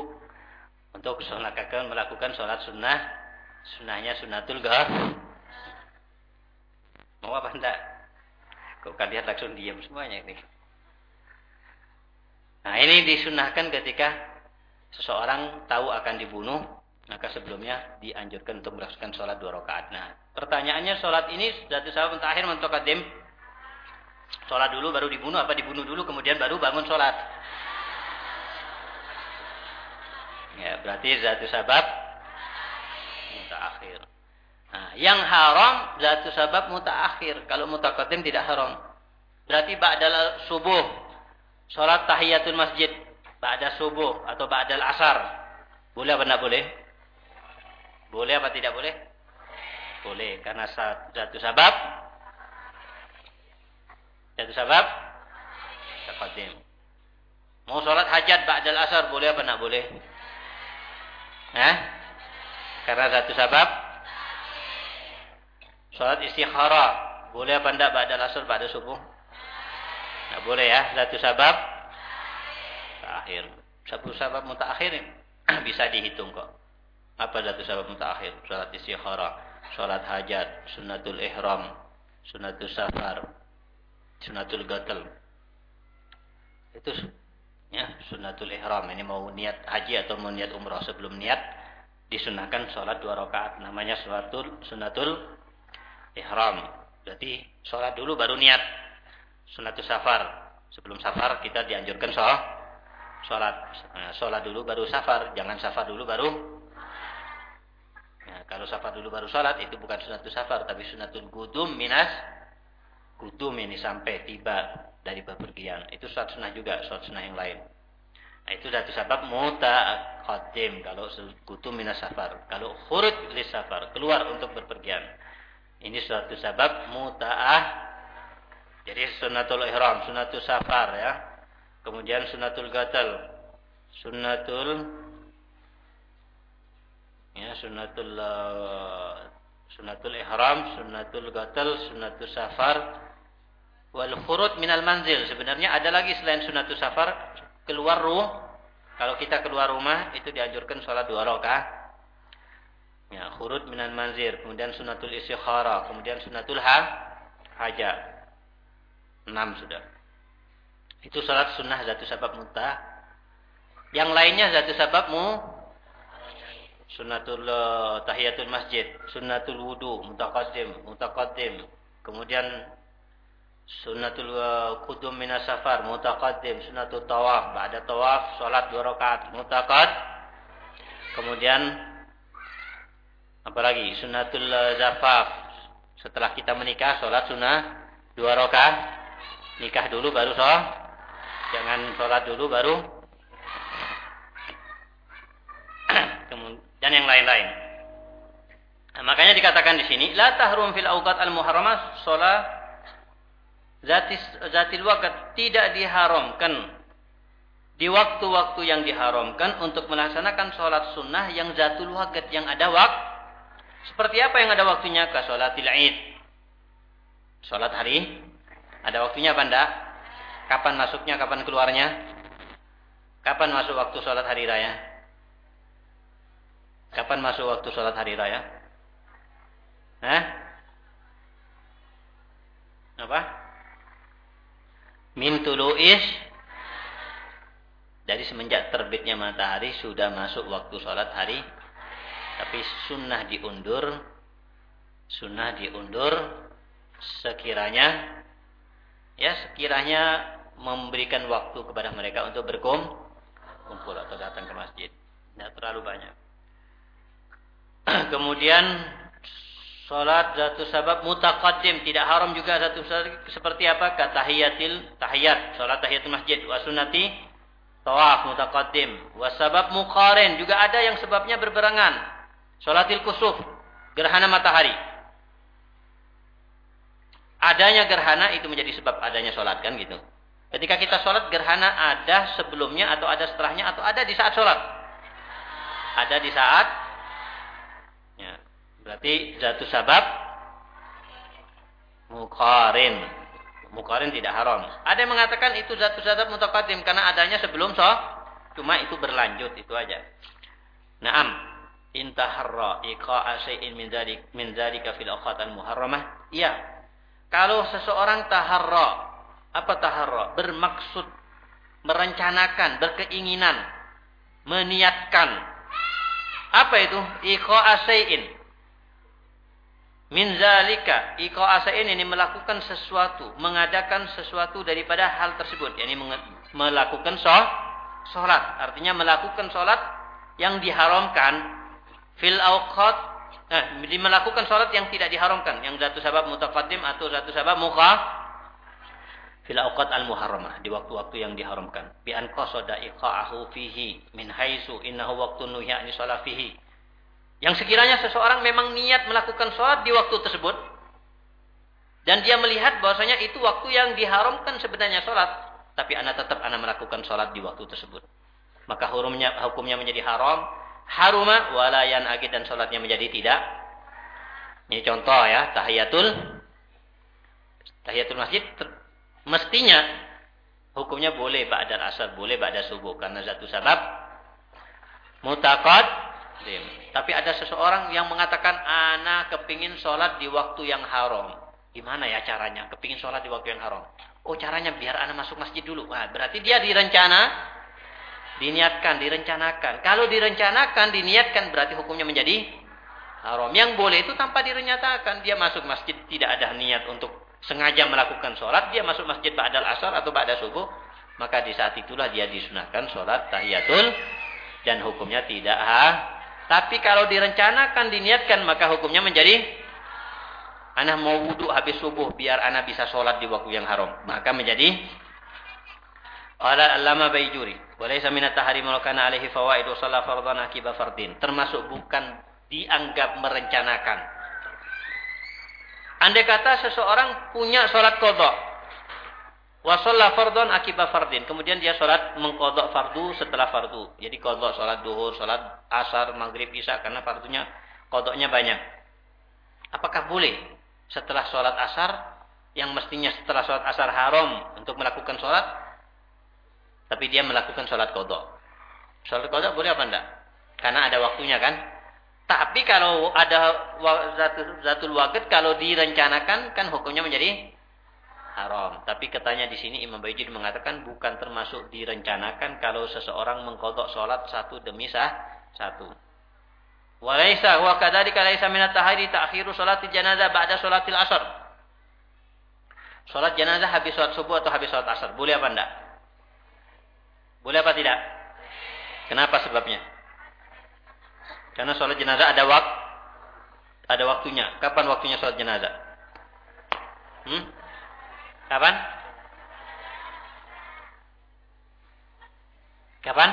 untuk sholat melakukan sholat sunnah. Sunnahnya sunnatul gaf. Mau apa enggak? Kok kalian langsung diam semuanya ini. Nah ini disunahkan ketika seseorang tahu akan dibunuh, maka sebelumnya dianjurkan untuk melakukan sholat dua rakaat. Nah, pertanyaannya sholat ini dari sahabat terakhir mentokadim sholat dulu baru dibunuh apa dibunuh dulu kemudian baru bangun sholat? Ya, berarti zatu sabab mutaakhir. Nah, yang haram zatu sabab mutaakhir. Kalau mutaqaddim tidak haram. Berarti ba'dal subuh salat tahiyatul masjid ba'da subuh atau ba'dal asar. Boleh apa tidak boleh? Boleh apa tidak boleh? Boleh karena zatu sabab zatu sabab taqaddim. Mau salat hajat ba'dal asar boleh apa tidak boleh? Hah? Karena satu sebab Salat istikhara boleh apa enggak ba'da asar pada subuh? Enggak boleh ya, satu sebab terakhir. Satu sebab mutaakhir bisa dihitung kok. Apa satu sebab mutaakhir? Salat istikhara, salat hajat, sunnatul ihram, sunnatul safar, sunnatul gatal. Itu ya sunnatul ihram ini mau niat haji atau mau niat umrah sebelum niat disunahkan sholat dua rakaat. Namanya sholatul sunnatul ihram. Berarti sholat dulu baru niat. Sunnatul safar. Sebelum safar kita dianjurkan sholat sholat. Nah, sholat dulu baru safar. Jangan safar dulu baru. Nah, kalau safar dulu baru sholat itu bukan sunnatul safar tapi sunnatul gudum minas gudum ini sampai tiba dari bepergian. Itu suatu sunnah juga, suatu sunnah yang lain. Nah, itu satu sebab mutaqaddim kalau sekutu minas safar. Kalau khurud li safar, keluar untuk berpergian. Ini suatu sebab muta'ah. Jadi sunnatul ihram, sunnatul safar ya. Kemudian sunnatul gatal. Sunnatul ya sunnatul uh, sunnatul ihram, sunnatul gatal, sunnatul safar, wal khurud minal manzil. Sebenarnya ada lagi selain sunatus safar keluar ruh. Kalau kita keluar rumah itu dianjurkan sholat dua rakaat. Ya, khurud minal manzil, kemudian sunatul istikhara, kemudian sunatul ha hajat. Enam sudah. Itu sholat sunnah zatu sabab muta. Yang lainnya zatu sababmu sunatul uh, tahiyatul masjid, sunatul wudu, mutaqaddim, mutaqaddim. Kemudian Sunnatul qudum uh, minas safar mutaqaddim, sunnatul tawaf, ba'da tawaf salat dua rakaat mutaqad. Kemudian apa lagi? Sunnatul uh, zafaf. Setelah kita menikah salat sunnah dua rakaat. Nikah dulu baru sholat. Jangan sholat dulu baru dan yang lain-lain. Nah, makanya dikatakan di sini la tahrum fil awqat al muharramah sholat zatil waqt tidak diharamkan. Di waktu-waktu yang diharamkan untuk melaksanakan sholat sunnah yang zatul waqt yang ada waktu seperti apa yang ada waktunya ke sholatil id sholat hari? Ada waktunya apa enggak kapan masuknya kapan keluarnya? Kapan masuk waktu sholat hari raya? Kapan masuk waktu sholat hari raya? Hah? apa min tulu'is. Dari semenjak terbitnya matahari sudah masuk waktu sholat hari. Tapi sunnah diundur sunnah diundur sekiranya ya sekiranya memberikan waktu kepada mereka untuk berkumpul atau datang ke masjid. Tidak terlalu banyak. Kemudian Salat satu sabab mutaqaddim tidak haram juga satu seperti apa? Kata tahiyatil tahiyat, salat tahiyatul masjid wa sunnati tawaf mutaqaddim. Wa muqarin juga ada yang sebabnya berberangan. Salatil kusuf, gerhana matahari. Adanya gerhana itu menjadi sebab adanya salat kan gitu. Ketika kita sholat gerhana ada sebelumnya atau ada setelahnya atau ada di saat sholat. Ada di saat Berarti jatuh sabab mukarin. Mukarin tidak haram. Ada yang mengatakan itu jatuh sabab mutaqaddim karena adanya sebelum sholat. Cuma itu berlanjut itu aja. Naam. Intaharra iqa'a syai'in min dzalik min dzalika fil awqat muharramah. Iya. Kalau seseorang taharra, apa taharra? Bermaksud merencanakan, berkeinginan, meniatkan. Apa itu? Iqa'a syai'in Min zalika asa ini melakukan sesuatu, mengadakan sesuatu daripada hal tersebut, yakni melakukan sholat. Artinya melakukan sholat yang diharamkan. Fil awqat eh, melakukan sholat yang tidak diharamkan. Yang satu sabab mutaqaddim atau satu sabab muka fil awqat al muharramah di waktu-waktu yang diharamkan. Bi an iqa'ahu fihi min haitsu innahu waqtun nuhya an yang sekiranya seseorang memang niat melakukan sholat di waktu tersebut dan dia melihat bahwasanya itu waktu yang diharamkan sebenarnya sholat tapi anak tetap anak melakukan sholat di waktu tersebut. Maka hukumnya hukumnya menjadi haram haruma walayan agit dan sholatnya menjadi tidak. Ini contoh ya tahiyatul tahiyatul masjid mestinya hukumnya boleh ba'dal asar boleh ba'da subuh karena satu sebab mutakad tapi ada seseorang yang mengatakan ana kepingin sholat di waktu yang haram gimana ya caranya kepingin sholat di waktu yang haram oh caranya biar ana masuk masjid dulu nah, berarti dia direncana Diniatkan, direncanakan. Kalau direncanakan, diniatkan berarti hukumnya menjadi haram. Yang boleh itu tanpa direncanakan. Dia masuk masjid tidak ada niat untuk sengaja melakukan sholat. Dia masuk masjid ba'dal asar atau ba'da subuh. Maka di saat itulah dia disunahkan sholat tahiyatul. Dan hukumnya tidak ha. Tapi kalau direncanakan, diniatkan, maka hukumnya menjadi anak mau wudhu habis subuh biar anak bisa sholat di waktu yang haram. Maka menjadi Qala Allama Baijuri, "Walaysa min at-tahrim kana alaihi fawaid wa shalla fardhan akiba fardin." Termasuk bukan dianggap merencanakan. Andai kata seseorang punya sholat kodok. Wa shalla fardhan akiba fardin. Kemudian dia sholat mengkodok fardu setelah fardu. Jadi kodok sholat duhur, sholat asar, maghrib, isya. Karena fardunya kodoknya banyak. Apakah boleh setelah sholat asar, yang mestinya setelah sholat asar haram untuk melakukan sholat, tapi dia melakukan sholat kodok. Sholat kodok boleh apa enggak? Karena ada waktunya kan. Tapi kalau ada zatul wakit, kalau direncanakan, kan hukumnya menjadi haram. Tapi katanya di sini Imam Bayjid mengatakan bukan termasuk direncanakan kalau seseorang mengkodok sholat satu demi sah satu. Walaysa wa kadzalika laisa min at-tahiri ta'khiru sholati janazah ba'da sholatil asar. Sholat jenazah habis sholat subuh atau habis sholat asar. Boleh apa enggak? Boleh apa tidak? Kenapa sebabnya? Karena sholat jenazah ada waktu, ada waktunya. Kapan waktunya sholat jenazah? Hmm? Kapan? Kapan?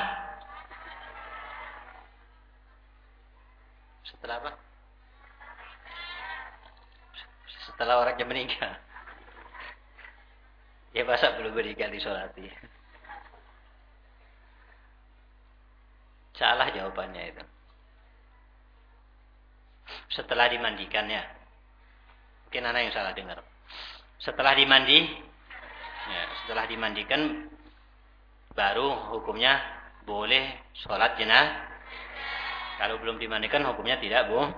Setelah apa? Setelah orangnya meninggal. Ya masa belum meninggal di disolati. Salah jawabannya itu. Setelah dimandikannya. Mungkin anak yang salah dengar. Setelah dimandi, ya, setelah dimandikan, baru hukumnya boleh sholat jenazah. Kalau belum dimandikan hukumnya tidak bu.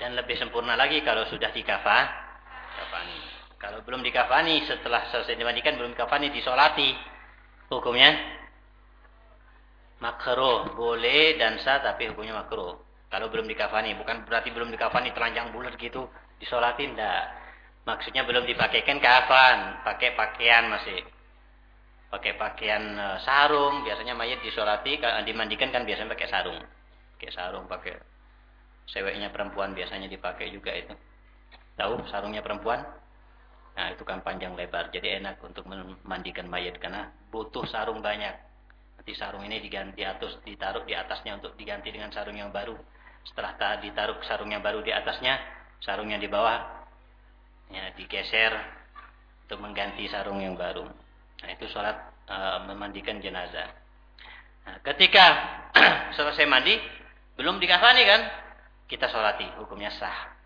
Dan lebih sempurna lagi kalau sudah dikafan, kafani. Kalau belum dikafani, setelah selesai dimandikan belum dikafani, disolati. Hukumnya makruh boleh dan sah tapi hukumnya makruh kalau belum dikafani bukan berarti belum dikafani telanjang bulat gitu disolatin dah maksudnya belum dipakaikan kafan pakai pakaian masih. Pakai pakaian e, sarung. Biasanya mayat disolati dimandikan kan biasanya pakai sarung. Pakai sarung pakai seweknya perempuan biasanya dipakai juga itu. Tahu sarungnya perempuan? Nah itu kan panjang lebar. Jadi enak untuk memandikan mayat karena butuh sarung banyak. Nanti sarung ini diganti atau ditaruh di atasnya untuk diganti dengan sarung yang baru. Setelah ditaruh sarung yang baru di atasnya, sarung yang di bawah ya digeser untuk mengganti sarung yang baru. Nah, itu sholat e, memandikan jenazah. Nah, ketika selesai mandi, belum dikafani kan? Kita sholati, hukumnya sah.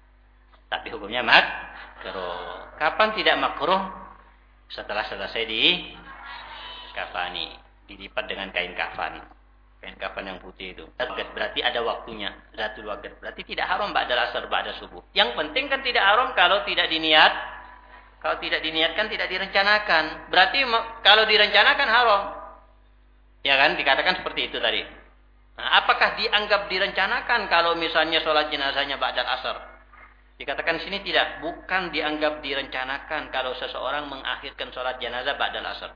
Tapi hukumnya makruh. Kapan tidak makruh? Setelah selesai di kafani dilipat dengan kain kafan. Kain kafan yang putih itu. Wagat berarti ada waktunya. Zatul wagat berarti tidak haram ba'da asar ba'da subuh. Yang penting kan tidak haram kalau tidak diniat. Kalau tidak diniatkan tidak direncanakan. Berarti kalau direncanakan haram. Ya kan dikatakan seperti itu tadi. Nah, apakah dianggap direncanakan kalau misalnya sholat jenazahnya ba'da asar? Dikatakan sini tidak, bukan dianggap direncanakan kalau seseorang mengakhirkan sholat jenazah ba'da asar.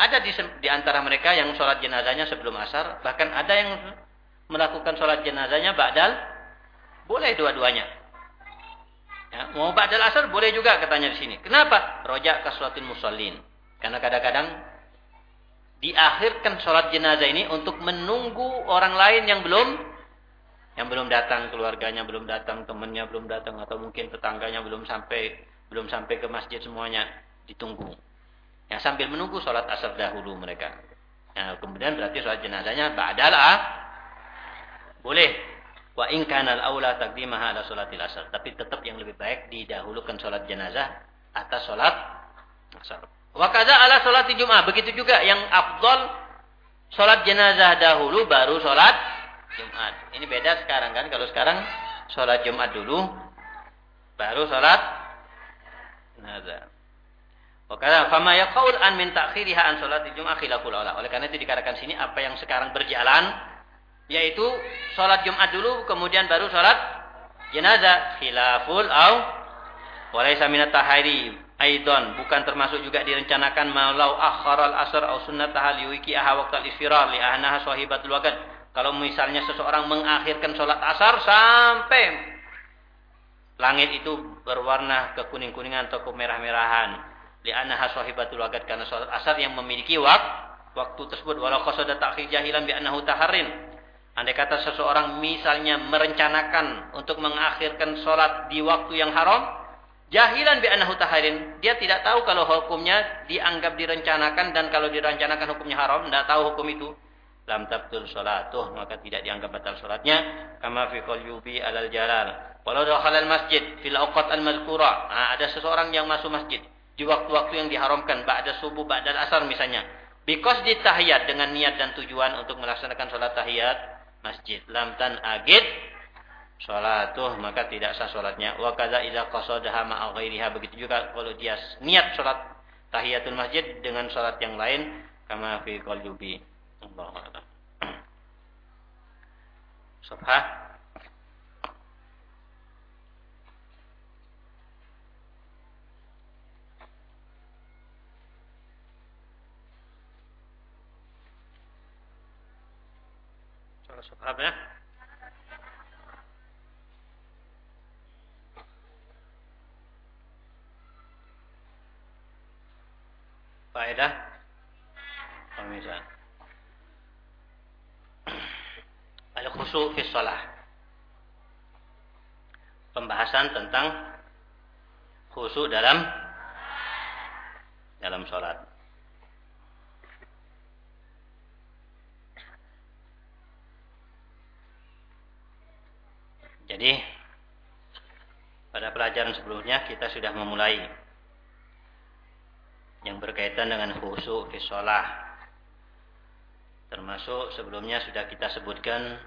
Ada di, di antara mereka yang sholat jenazahnya sebelum asar. Bahkan ada yang melakukan sholat jenazahnya ba'dal. Boleh dua-duanya. Ya, mau ba'dal asar boleh juga katanya di sini. Kenapa? Rojak ke sholatin musallin. Karena kadang-kadang diakhirkan sholat jenazah ini untuk menunggu orang lain yang belum yang belum datang keluarganya belum datang temannya belum datang atau mungkin tetangganya belum sampai belum sampai ke masjid semuanya ditunggu Ya, sambil menunggu sholat asar dahulu mereka. Ya, kemudian berarti sholat jenazahnya ba'dalah boleh. Wa in kana al-aula taqdimaha ala sholatil asar. Tapi tetap yang lebih baik didahulukan sholat jenazah atas sholat asar. Wa kaza ala sholat Jumat. Begitu juga yang afdol sholat jenazah dahulu baru sholat Jumat. Ini beda sekarang kan. Kalau sekarang sholat Jumat dulu baru sholat jenazah. Wakala fama yaqaul an min ta'khiriha an salati Jumat khilaful. Oleh karena itu dikatakan sini apa yang sekarang berjalan yaitu salat Jumat dulu kemudian baru salat jenazah khilaful au walaysa min tahiri aidan bukan termasuk juga direncanakan malau akharal asr au sunnatah liwiki aha waqtal isfirar li ahnaha sahibatul waqt. Kalau misalnya seseorang mengakhirkan salat asar sampai langit itu berwarna kekuning-kuningan atau kemerah-merahan li'annaha sahibatul waqt karena salat asar yang memiliki waktu waktu tersebut. Walau qasada ta'khir jahilan bi annahu taharrin. Andai kata seseorang misalnya merencanakan untuk mengakhirkan salat di waktu yang haram jahilan bi annahu taharrin. Dia tidak tahu kalau hukumnya dianggap direncanakan dan kalau direncanakan hukumnya haram tidak tahu hukum itu. Lam tabtul salatuh maka tidak dianggap batal salatnya kama fi yubi alal jalal. Walau dakhala al masjid fil awqat al mazkura nah, ada seseorang yang masuk masjid di waktu-waktu yang diharamkan ba'da subuh ba'da asar misalnya. Because di tahiyat dengan niat dan tujuan untuk melaksanakan sholat tahiyat masjid lam tan agid tuh maka tidak sah sholatnya. Wa kadza idza qasadaha ma'a ghairiha begitu juga kalau dia niat sholat tahiyatul masjid dengan sholat yang lain kama fi qalbi. Allahu a'lam. Subhan Paham ya? Faedah pemirsa. Al-khusu fi shalah. Pembahasan tentang khusu dalam dalam sholat. Jadi pada pelajaran sebelumnya kita sudah memulai yang berkaitan dengan khusyuk fi. Termasuk sebelumnya sudah kita sebutkan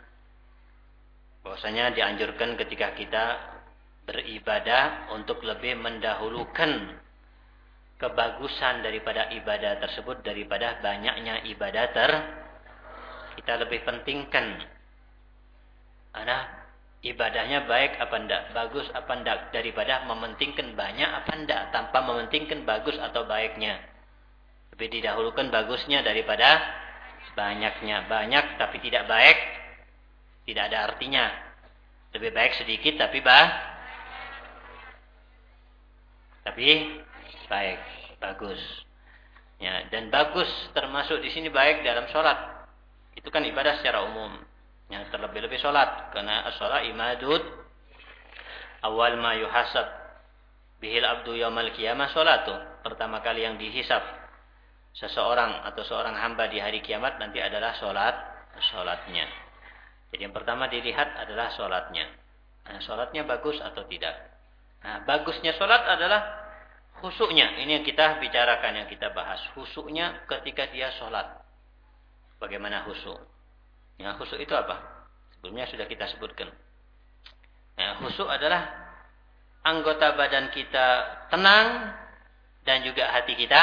bahwasanya dianjurkan ketika kita beribadah untuk lebih mendahulukan kebagusan daripada ibadah tersebut daripada banyaknya ibadah ter kita lebih pentingkan anak ibadahnya baik apa ndak, bagus apa ndak daripada mementingkan banyak apa ndak tanpa mementingkan bagus atau baiknya. Lebih didahulukan bagusnya daripada banyaknya. Banyak tapi tidak baik tidak ada artinya. Lebih baik sedikit tapi bah tapi baik, bagus. Ya, dan bagus termasuk di sini baik dalam sholat. Itu kan ibadah secara umum. Ya, terlebih-lebih sholat. Karena sholat imadud. Awal ma yuhasab. Bihil abdu yawmal kiamah tuh Pertama kali yang dihisap. Seseorang atau seorang hamba di hari kiamat nanti adalah sholat. Sholatnya. Jadi yang pertama dilihat adalah sholatnya. Nah, sholatnya bagus atau tidak. Nah, bagusnya sholat adalah khusuknya. Ini yang kita bicarakan, yang kita bahas. Khusuknya ketika dia sholat. Bagaimana khusuk? Ya, khusuk itu apa? Sebelumnya sudah kita sebutkan. Ya, khusuk adalah anggota badan kita tenang dan juga hati kita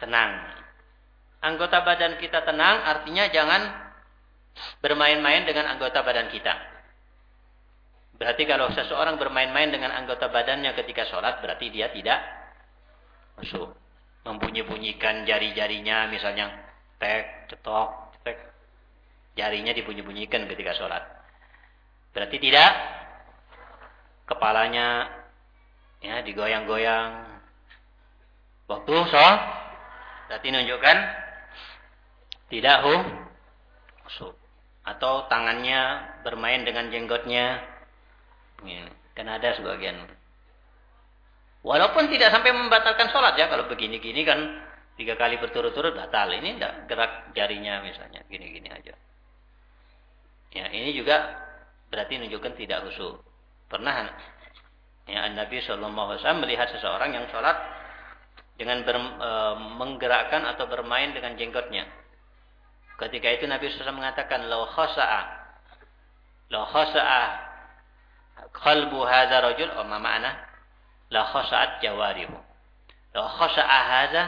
tenang. Anggota badan kita tenang artinya jangan bermain-main dengan anggota badan kita. Berarti kalau seseorang bermain-main dengan anggota badannya ketika sholat, berarti dia tidak khusyuk. membunyi-bunyikan jari-jarinya misalnya tek, cetok, tek. Jarinya dibunyi-bunyikan ketika sholat. Berarti tidak kepalanya ya digoyang-goyang waktu sholat. Berarti menunjukkan tidak khusyuk atau tangannya bermain dengan jenggotnya. Ini, kan ada sebagian. Walaupun tidak sampai membatalkan sholat ya, kalau begini-gini kan tiga kali berturut-turut batal. Ini tidak gerak jarinya misalnya, gini-gini aja. Ya, ini juga berarti menunjukkan tidak khusyuk. Pernah ya Nabi Shallallahu Alaihi Wasallam melihat seseorang yang sholat dengan ber, e, menggerakkan atau bermain dengan jenggotnya. Ketika itu Nabi SAW mengatakan, Lau khasa'a, lau khasa'a qalbu hadha rajul, oh ma'ana, la khasa'at jawarihu. Lau khasa'a hadha,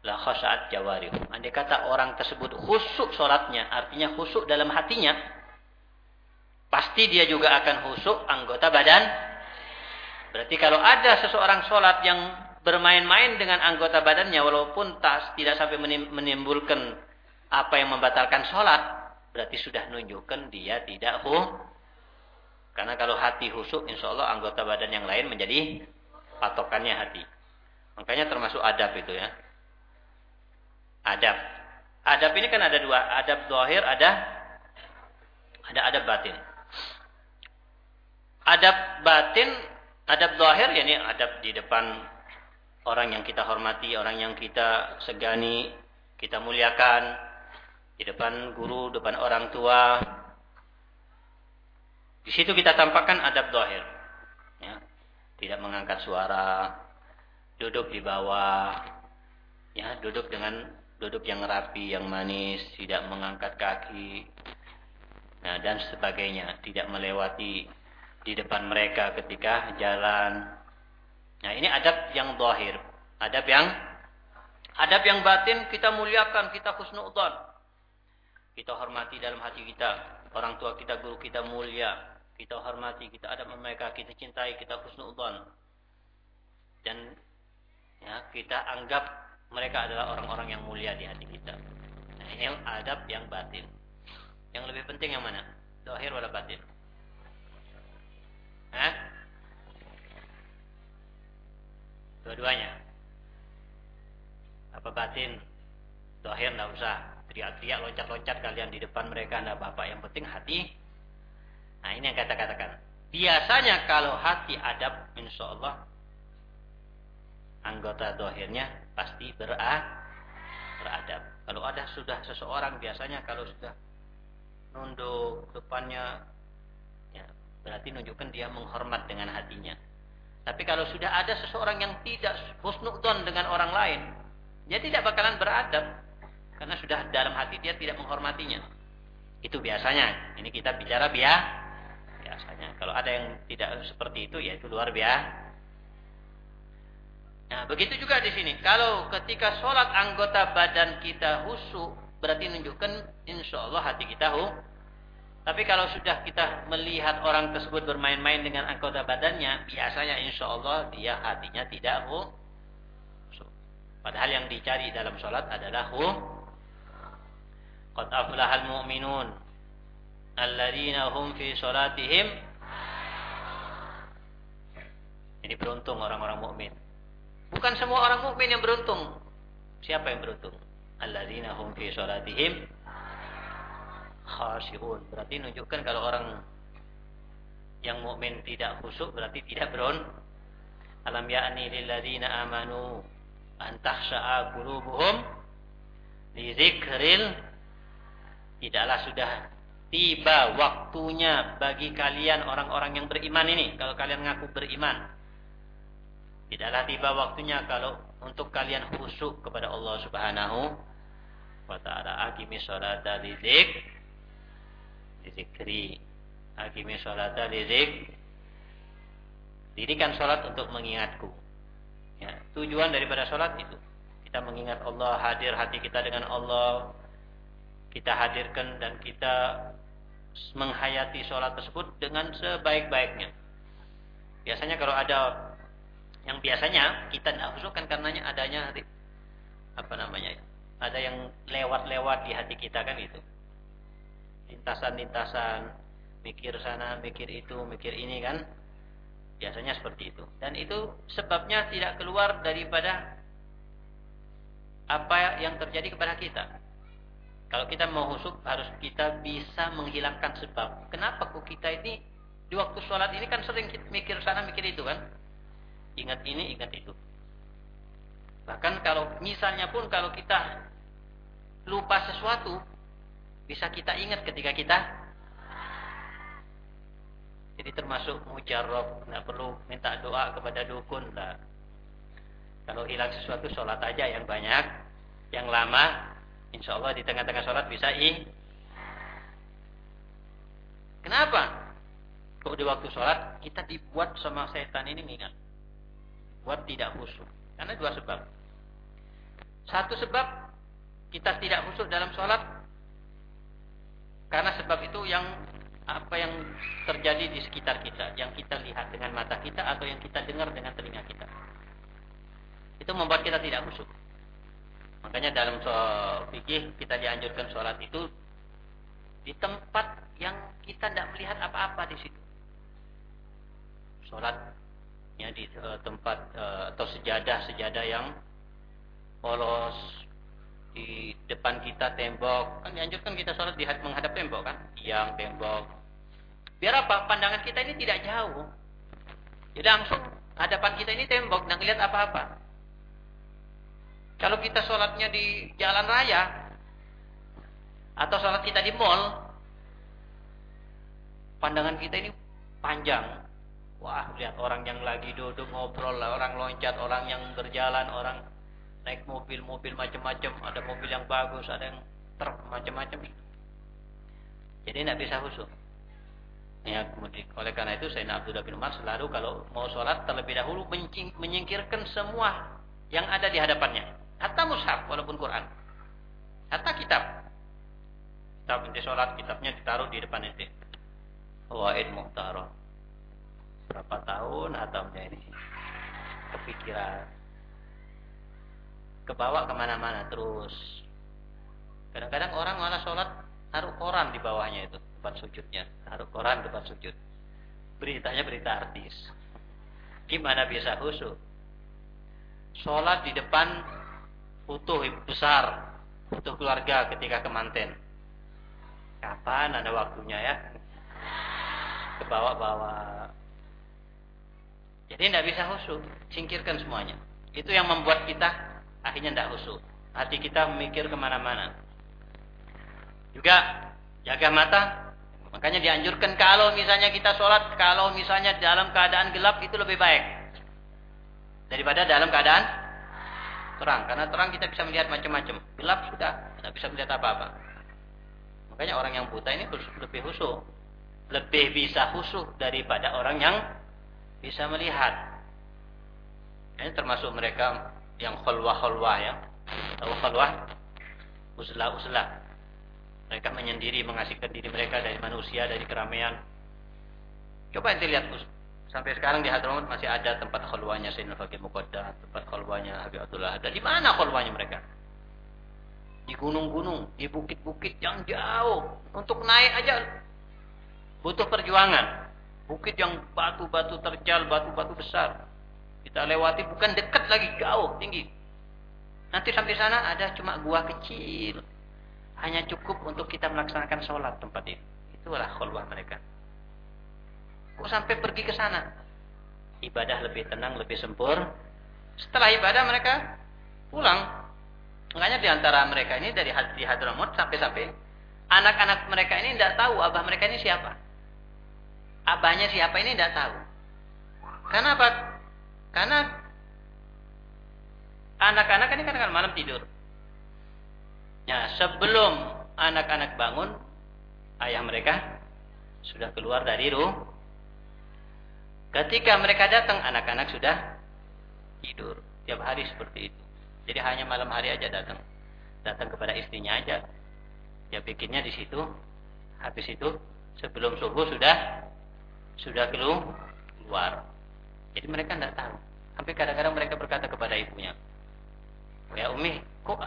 la khasa'at jawarihu. Andai kata orang tersebut khusuk sholatnya, artinya khusuk dalam hatinya, pasti dia juga akan khusuk anggota badan. Berarti kalau ada seseorang sholat yang bermain-main dengan anggota badannya, walaupun tak, tidak sampai menimbulkan apa yang membatalkan sholat, berarti sudah menunjukkan dia tidak hu. Karena kalau hati husuk, insya Allah anggota badan yang lain menjadi patokannya hati. Makanya termasuk adab itu ya. Adab. Adab ini kan ada dua. Adab dohir, ada ada adab batin. Adab batin, adab dohir, yakni adab di depan orang yang kita hormati, orang yang kita segani, kita muliakan, di depan guru, depan orang tua. Di situ kita tampakkan adab dohir. Ya. Tidak mengangkat suara, duduk di bawah, ya duduk dengan duduk yang rapi, yang manis, tidak mengangkat kaki, nah, dan sebagainya, tidak melewati di depan mereka ketika jalan. Nah ini adab yang dohir, adab yang adab yang batin kita muliakan, kita khusnudzon. Kita hormati dalam hati kita. Orang tua kita, guru kita mulia. Kita hormati, kita ada mereka, kita cintai, kita khusnudzon. Dan ya, kita anggap mereka adalah orang-orang yang mulia di hati kita. Nah, ini adab yang batin. Yang lebih penting yang mana? Dohir wala batin? Hah? Dua-duanya. Apa batin? Dohir tidak usah teriak-teriak, loncat-loncat kalian di depan mereka, tidak apa-apa. Yang penting hati. Nah ini yang kata-katakan. Biasanya kalau hati adab, insya Allah anggota dohirnya pasti berah, beradab. Kalau ada sudah seseorang biasanya kalau sudah nunduk depannya, ya, berarti menunjukkan dia menghormat dengan hatinya. Tapi kalau sudah ada seseorang yang tidak husnudon dengan orang lain, dia tidak bakalan beradab. Karena sudah dalam hati dia tidak menghormatinya. Itu biasanya. Ini kita bicara biasa. Biasanya. Kalau ada yang tidak seperti itu, ya itu luar biasa. Nah, begitu juga di sini. Kalau ketika sholat anggota badan kita husu, berarti menunjukkan insya Allah hati kita hu. Tapi kalau sudah kita melihat orang tersebut bermain-main dengan anggota badannya, biasanya insya Allah dia hatinya tidak hu. Padahal yang dicari dalam sholat adalah hu Qad aflahal mu'minun alladzina hum fi salatihim Ini beruntung orang-orang mukmin. Bukan semua orang mukmin yang beruntung. Siapa yang beruntung? Alladzina hum fi salatihim khashi'un. Berarti menunjukkan kalau orang yang mukmin tidak khusyuk berarti tidak beruntung. Alam ya'ni lil ladzina amanu an tahsha'a qulubuhum li dzikril tidaklah sudah tiba waktunya bagi kalian orang-orang yang beriman ini kalau kalian ngaku beriman tidaklah tiba waktunya kalau untuk kalian khusyuk kepada Allah Subhanahu wa taala. Aqimi sholata lizik zikri aqimi sholata lizik dirikan salat untuk mengingatku. Ya tujuan daripada salat itu. Kita mengingat Allah hadir hati kita dengan Allah. Kita hadirkan dan kita menghayati sholat tersebut dengan sebaik-baiknya. Biasanya kalau ada yang biasanya kita tidak khusyuk kan karenanya adanya apa namanya ada yang lewat-lewat di hati kita kan itu lintasan-lintasan mikir sana mikir itu mikir ini kan biasanya seperti itu. Dan itu sebabnya tidak keluar daripada apa yang terjadi kepada kita. Kalau kita mau husuk harus kita bisa menghilangkan sebab. Kenapa kok kita ini di waktu sholat ini kan sering mikir sana mikir itu kan ingat ini ingat itu. Bahkan kalau misalnya pun kalau kita lupa sesuatu bisa kita ingat ketika kita jadi termasuk mujarab nggak perlu minta doa kepada dukun lah kalau hilang sesuatu sholat aja yang banyak yang lama insya Allah di tengah-tengah sholat bisa i. Kenapa? Kok di waktu sholat kita dibuat sama setan ini ingat buat tidak khusyuk karena dua sebab satu sebab kita tidak khusyuk dalam sholat karena sebab itu yang apa yang terjadi di sekitar kita, yang kita lihat dengan mata kita atau yang kita dengar dengan telinga kita. Itu membuat kita tidak khusyuk. Makanya dalam fikih kita dianjurkan sholat itu di tempat yang kita tidak melihat apa-apa di situ. Sholat ya di uh, tempat uh, atau sejadah-sejadah yang polos, di depan kita tembok. Kan dianjurkan kita sholat di menghadap tembok kan? Yang tembok. Biar apa? Pandangan kita ini tidak jauh. Jadi langsung hadapan kita ini tembok dan lihat apa-apa. Kalau kita sholatnya di jalan raya atau sholat kita di mall pandangan kita ini panjang wah lihat orang yang lagi duduk ngobrol orang loncat orang yang berjalan orang naik mobil-mobil macam-macam, ada mobil yang bagus, ada yang truk macam-macam. Jadi tidak bisa khusyuk. Ya, kemudian oleh karena itu Sayyidina Abdullah bin Umar selalu kalau mau sholat terlebih dahulu menyingkirkan semua yang ada di hadapannya. Hatta mushaf walaupun Quran. Hatta kitab. Kitab inti sholat, kitabnya ditaruh di depan itu. Wa'id muhtaroh. Berapa tahun ataunya ini kepikiran kebawa ke mana-mana terus. Kadang-kadang orang malah sholat taruh koran di bawahnya itu tempat sujudnya, taruh koran tempat sujud. Beritanya berita artis. Gimana bisa khusyuk? Sholat di depan utuh besar, utuh keluarga ketika kemanten. Kapan ada waktunya ya? Kebawa-bawa. Jadi tidak bisa khusyuk, singkirkan semuanya. Itu yang membuat kita akhirnya tidak khusyuk. Hati kita memikir ke mana-mana. Juga jaga mata. Makanya dianjurkan kalau misalnya kita sholat, kalau misalnya dalam keadaan gelap itu lebih baik. Daripada dalam keadaan terang. Karena terang kita bisa melihat macam-macam. Gelap sudah, tidak bisa melihat apa-apa. Makanya orang yang buta ini lebih khusyuk. Lebih bisa khusyuk daripada orang yang bisa melihat. Ini termasuk mereka yang khalwah-khalwah ya. Tahu khalwah? Uzlah-uzlah. Mereka menyendiri, mengasihkan diri mereka dari manusia, dari keramaian. Coba ente lihat sampai sekarang di Hadramaut masih ada tempat khalwahnya Sayyidina Fakir Muqaddam, tempat khalwahnya Habib Abdullah. Ada di mana khalwahnya mereka? Di gunung-gunung, di bukit-bukit yang jauh. Untuk naik aja butuh perjuangan. Bukit yang batu-batu terjal, batu-batu besar. Kita lewati bukan dekat lagi, jauh, tinggi. Nanti sampai sana ada cuma gua kecil. Hanya cukup untuk kita melaksanakan sholat tempat itu. Itulah khulwah mereka. Kok sampai pergi ke sana? Ibadah lebih tenang, lebih sempur. Setelah ibadah mereka pulang. Makanya di antara mereka ini dari di Hadramut sampai-sampai anak-anak mereka ini tidak tahu abah mereka ini siapa. Abahnya siapa ini tidak tahu. Karena apa? Karena anak-anak ini kan malam tidur. Ya, sebelum anak-anak bangun, ayah mereka sudah keluar dari rumah. Ketika mereka datang, anak-anak sudah tidur. Tiap hari seperti itu. Jadi hanya malam hari aja datang. Datang kepada istrinya aja. Ya bikinnya di situ. Habis itu sebelum subuh sudah sudah keluar. Jadi mereka tidak tahu. Sampai kadang-kadang mereka berkata kepada ibunya, Ya Umi, kok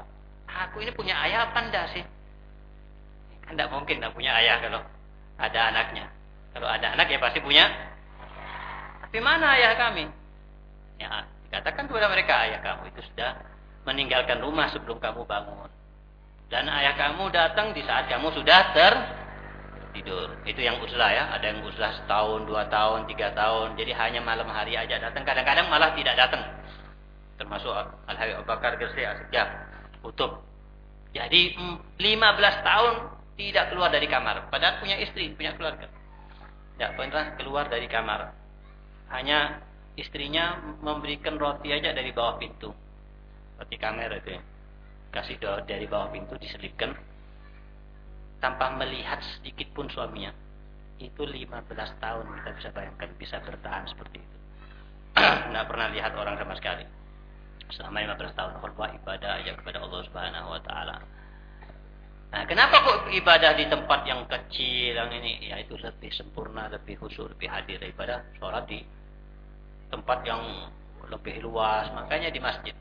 aku ini punya ayah apa enggak sih? Kan tidak mungkin tidak punya ayah kalau ada anaknya. Kalau ada anak ya pasti punya. Tapi mana ayah kami? Ya, dikatakan kepada mereka ayah kamu itu sudah meninggalkan rumah sebelum kamu bangun. Dan ayah kamu datang di saat kamu sudah ter tidur. Itu yang uzlah ya. Ada yang uzlah setahun, dua tahun, tiga tahun. Jadi hanya malam hari aja datang. Kadang-kadang malah tidak datang. Termasuk Al-Habib Abu Bakar Gersi Asyikah. Kutub. Jadi 15 tahun tidak keluar dari kamar. Padahal punya istri, punya keluarga. Tidak pernah keluar dari kamar. Hanya istrinya memberikan roti aja dari bawah pintu. Roti kamera itu ya kasih dari bawah pintu diselipkan tanpa melihat sedikit pun suaminya itu 15 tahun kita bisa bayangkan bisa bertahan seperti itu tidak pernah lihat orang sama sekali selama 15 tahun khutbah ibadah aja kepada Allah Subhanahu wa taala Nah, kenapa kok ibadah di tempat yang kecil yang ini? Ya itu lebih sempurna, lebih khusyuk, lebih hadir daripada sholat di tempat yang lebih luas. Makanya di masjid.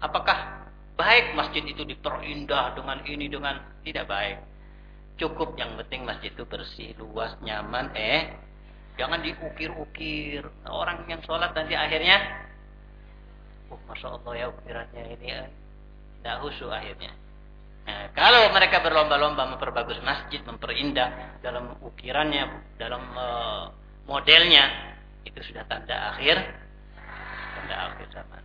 Apakah Baik masjid itu diperindah dengan ini dengan tidak baik. Cukup yang penting masjid itu bersih, luas, nyaman. Eh, jangan diukir-ukir. Orang yang sholat nanti akhirnya, oh masya Allah ya ukirannya ini eh, tidak husu akhirnya. Nah, kalau mereka berlomba-lomba memperbagus masjid, memperindah dalam ukirannya, dalam uh, modelnya, itu sudah tanda akhir, tanda akhir zaman.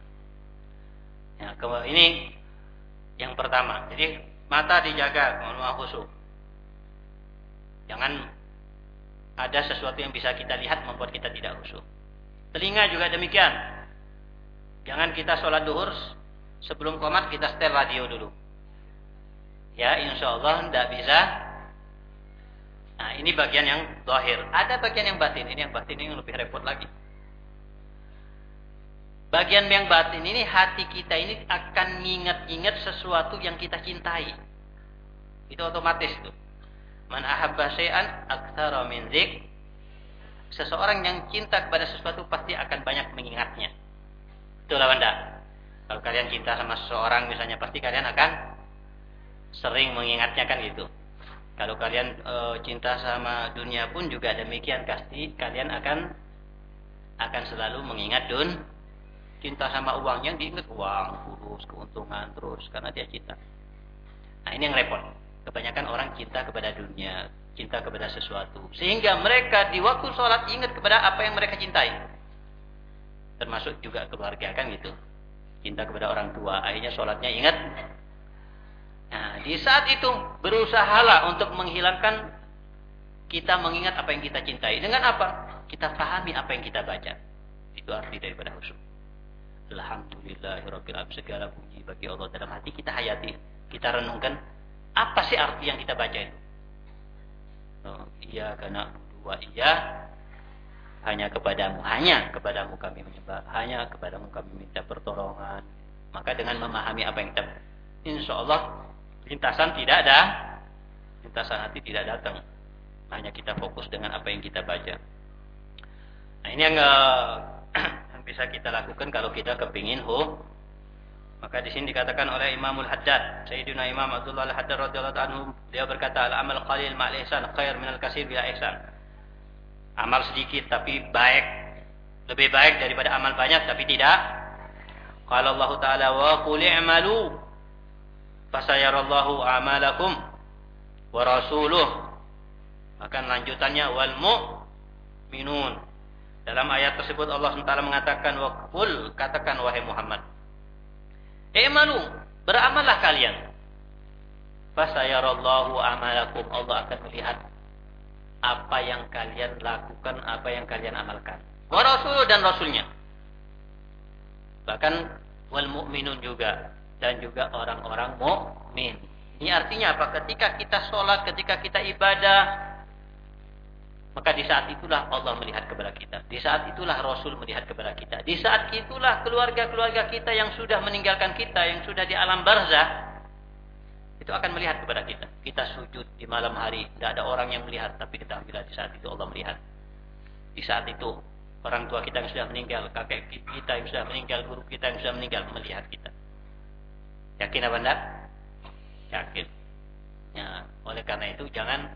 Ya, ini yang pertama. Jadi mata dijaga, mohon khusyuk. Jangan ada sesuatu yang bisa kita lihat membuat kita tidak khusyuk. Telinga juga demikian. Jangan kita sholat duhur sebelum komat kita setel radio dulu. Ya, insya Allah tidak bisa. Nah, ini bagian yang zahir. Ada bagian yang batin. Ini yang batin ini yang lebih repot lagi. Bagian yang batin ini hati kita ini akan mengingat-ingat sesuatu yang kita cintai. Itu otomatis itu. Man ahabba syai'an aktsara min zik. Seseorang yang cinta kepada sesuatu pasti akan banyak mengingatnya. Itulah Anda. Kalau kalian cinta sama seseorang misalnya pasti kalian akan sering mengingatnya kan gitu. Kalau kalian e, cinta sama dunia pun juga demikian pasti kalian akan akan selalu mengingat dun cinta sama uangnya diingat uang terus keuntungan terus karena dia cinta. Nah ini yang repot. Kebanyakan orang cinta kepada dunia cinta kepada sesuatu. Sehingga mereka di waktu sholat ingat kepada apa yang mereka cintai. Termasuk juga keluarga kan gitu. Cinta kepada orang tua akhirnya sholatnya ingat. Nah di saat itu berusahalah untuk menghilangkan kita mengingat apa yang kita cintai. Dengan apa? Kita pahami apa yang kita baca. Itu arti daripada khusyuk Alhamdulillahirrabbilalamin. Segala puji bagi Allah dalam hati kita hayati. Kita renungkan. Apa sih arti yang kita baca itu? Oh, iya karena dua iya. Hanya kepadamu. Hanya kepadamu kami menyembah. Hanya kepadamu kami minta pertolongan. Maka dengan memahami apa yang kita... Insya Allah lintasan tidak ada. Lintasan hati tidak datang. Hanya kita fokus dengan apa yang kita baca. Nah ini yang... Uh, bisa kita lakukan kalau kita kepingin hu. Maka di sini dikatakan oleh Imamul Haddad Sayyidina Imam Abdullah Al-Haddad radhiyallahu anhu dia berkata al-amal qalil ma'al ihsan khair minal kasir bila ihsan. Amal sedikit tapi baik. Lebih baik daripada amal banyak tapi tidak. Kalau Allah taala wa qul i'malu fasayarallahu a'malakum wa rasuluh. Akan lanjutannya wal mu'minun dalam ayat tersebut Allah SWT mengatakan wakul katakan wahai Muhammad. Emalu beramallah kalian. Fasayarallahu amalakum Allah akan melihat apa yang kalian lakukan, apa yang kalian amalkan. Wa rasul dan rasulnya. Bahkan wal mu'minun juga dan juga orang-orang mukmin. Ini artinya apa? Ketika kita sholat, ketika kita ibadah, maka di saat itulah Allah melihat kepada kita. Di saat itulah Rasul melihat kepada kita. Di saat itulah keluarga-keluarga kita yang sudah meninggalkan kita, yang sudah di alam barzah, itu akan melihat kepada kita. Kita sujud di malam hari, tidak ada orang yang melihat, tapi kita bila di saat itu Allah melihat. Di saat itu orang tua kita yang sudah meninggal, kakek kita yang sudah meninggal, guru kita yang sudah meninggal melihat kita. Yakin apa enggak? Yakin. Ya, oleh karena itu jangan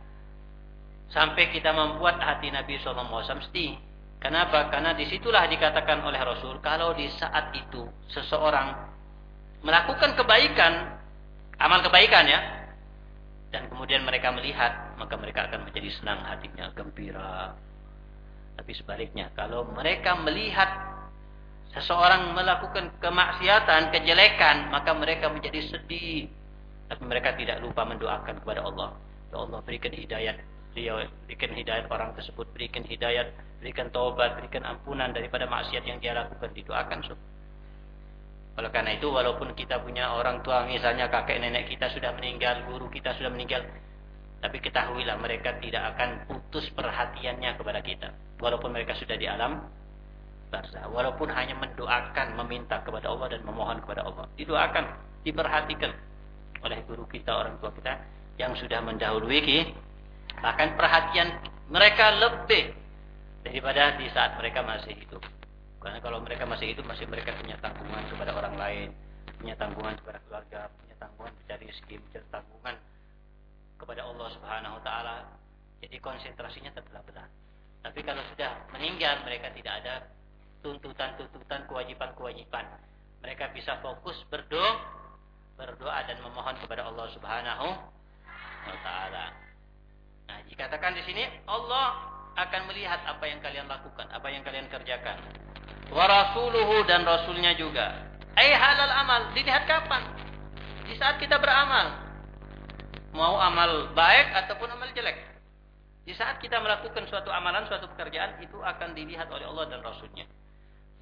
sampai kita membuat hati Nabi SAW mesti. Kenapa? Karena di situlah dikatakan oleh Rasul, kalau di saat itu seseorang melakukan kebaikan, amal kebaikan ya, dan kemudian mereka melihat, maka mereka akan menjadi senang hatinya, gembira. Tapi sebaliknya, kalau mereka melihat seseorang melakukan kemaksiatan, kejelekan, maka mereka menjadi sedih. Tapi mereka tidak lupa mendoakan kepada Allah. Ya Allah berikan hidayat Beliau berikan hidayat orang tersebut, berikan hidayat, berikan taubat, berikan ampunan daripada maksiat yang dia lakukan, didoakan. So. Oleh karena itu, walaupun kita punya orang tua, misalnya kakek nenek kita sudah meninggal, guru kita sudah meninggal, tapi ketahuilah mereka tidak akan putus perhatiannya kepada kita. Walaupun mereka sudah di alam barzah. Walaupun hanya mendoakan, meminta kepada Allah dan memohon kepada Allah. Didoakan, diperhatikan oleh guru kita, orang tua kita yang sudah mendahului Bahkan perhatian mereka lebih daripada di saat mereka masih hidup. Karena kalau mereka masih hidup, masih mereka punya tanggungan kepada orang lain, punya tanggungan kepada keluarga, punya tanggungan mencari rezeki, punya tanggungan kepada Allah Subhanahu wa taala. Jadi konsentrasinya tetap benar. Tapi kalau sudah meninggal, mereka tidak ada tuntutan-tuntutan, kewajiban-kewajiban. Mereka bisa fokus berdoa, berdoa dan memohon kepada Allah Subhanahu wa taala. Nah, dikatakan di sini Allah akan melihat apa yang kalian lakukan, apa yang kalian kerjakan. Wa rasuluhu dan rasulnya juga. Ai halal amal, dilihat kapan? Di saat kita beramal. Mau amal baik ataupun amal jelek. Di saat kita melakukan suatu amalan, suatu pekerjaan itu akan dilihat oleh Allah dan Rasulnya.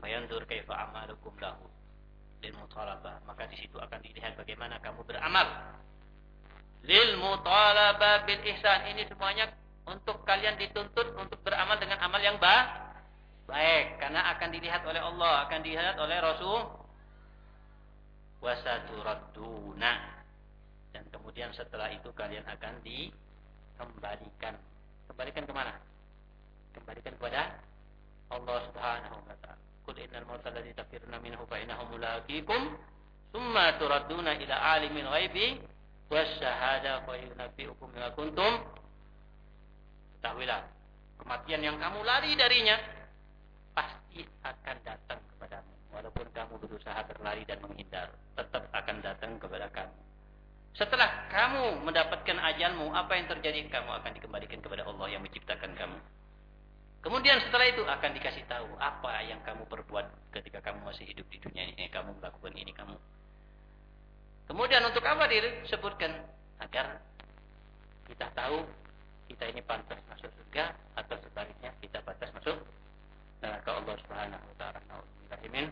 Fayandur kaifa amalukum lahu lil mutalabah. Maka di situ akan dilihat bagaimana kamu beramal lil mutalaba bil ihsan. Ini semuanya untuk kalian dituntut untuk beramal dengan amal yang ba baik. Karena akan dilihat oleh Allah akan dilihat oleh Rasul. Wasaturadduna dan kemudian setelah itu kalian akan dikembalikan. Kembalikan ke mana kembalikan kepada Allah Subhanahu wa taala. Qul innal mautal ladzi tafiruna minhu fa innahu mulaqikum thumma turadduna ila alimil ghaibi wasyahada fa yunabbi'ukum bima kuntum ketahuilah. Kematian yang kamu lari darinya pasti akan datang kepadamu. Walaupun kamu berusaha berlari dan menghindar tetap akan datang kepada kamu. Setelah kamu mendapatkan ajalmu apa yang terjadi? Kamu akan dikembalikan kepada Allah yang menciptakan kamu. Kemudian setelah itu akan dikasih tahu apa yang kamu perbuat ketika kamu masih hidup di dunia ini kamu melakukan ini kamu Kemudian untuk apa disebutkan? Agar kita tahu kita ini pantas masuk surga atau sebaliknya kita pantas masuk neraka Allah Subhanahu wa taala. Nauzubillahimin.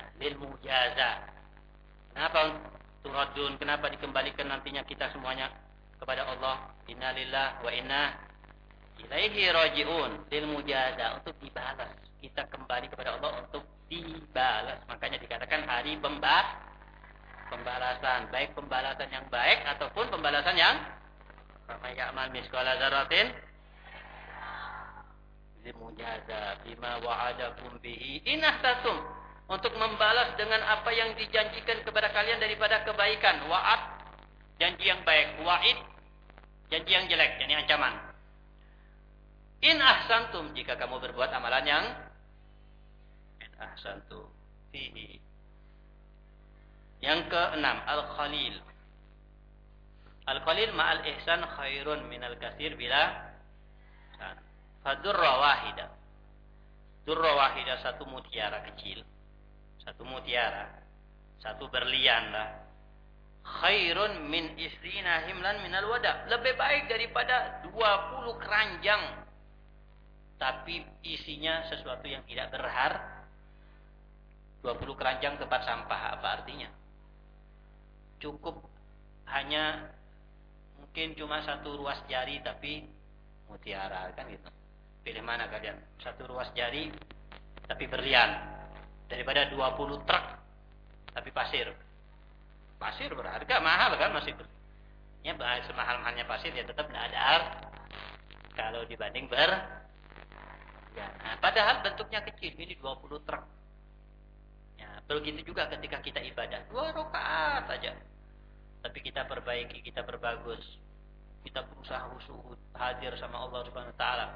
Nah, lil mujaza. Kenapa turadun? Kenapa dikembalikan nantinya kita semuanya kepada Allah? Innalillah wa inna ilaihi rajiun. Lil mujaza untuk dibalas. Kita kembali kepada Allah untuk dibalas. Makanya dikatakan hari pembalas pembalasan, baik pembalasan yang baik ataupun pembalasan yang Faman ya'mal miskala dzarratin limujaza bima wa'adakum bihi inahtatum untuk membalas dengan apa yang dijanjikan kepada kalian daripada kebaikan. Wa'ad janji yang baik. Wa'id janji yang jelek yakni ancaman. In ahsantum jika kamu berbuat amalan yang in ahsantum fihi yang keenam, al-khalil. Al-khalil ma'al ihsan khairun minal kasir bila fadurra wahida. Durra wahida satu mutiara kecil. Satu mutiara. Satu berlian lah. Khairun min isrina himlan minal wada. Lebih baik daripada 20 keranjang. Tapi isinya sesuatu yang tidak berhar. 20 keranjang tempat sampah. Apa artinya? Cukup hanya mungkin cuma satu ruas jari tapi mutiara kan gitu. Pilih mana kalian? Satu ruas jari tapi berlian daripada 20 truk tapi pasir. Pasir berharga mahal kan masih ber ya semahal-mahalnya pasir ya tetap tidak ada art kalau dibanding ber ya, nah, padahal bentuknya kecil ini 20 truk begitu juga ketika kita ibadah. Dua rakaat saja. Tapi kita perbaiki, kita berbagus. Kita berusaha khusyuk hadir sama Allah Subhanahu wa taala.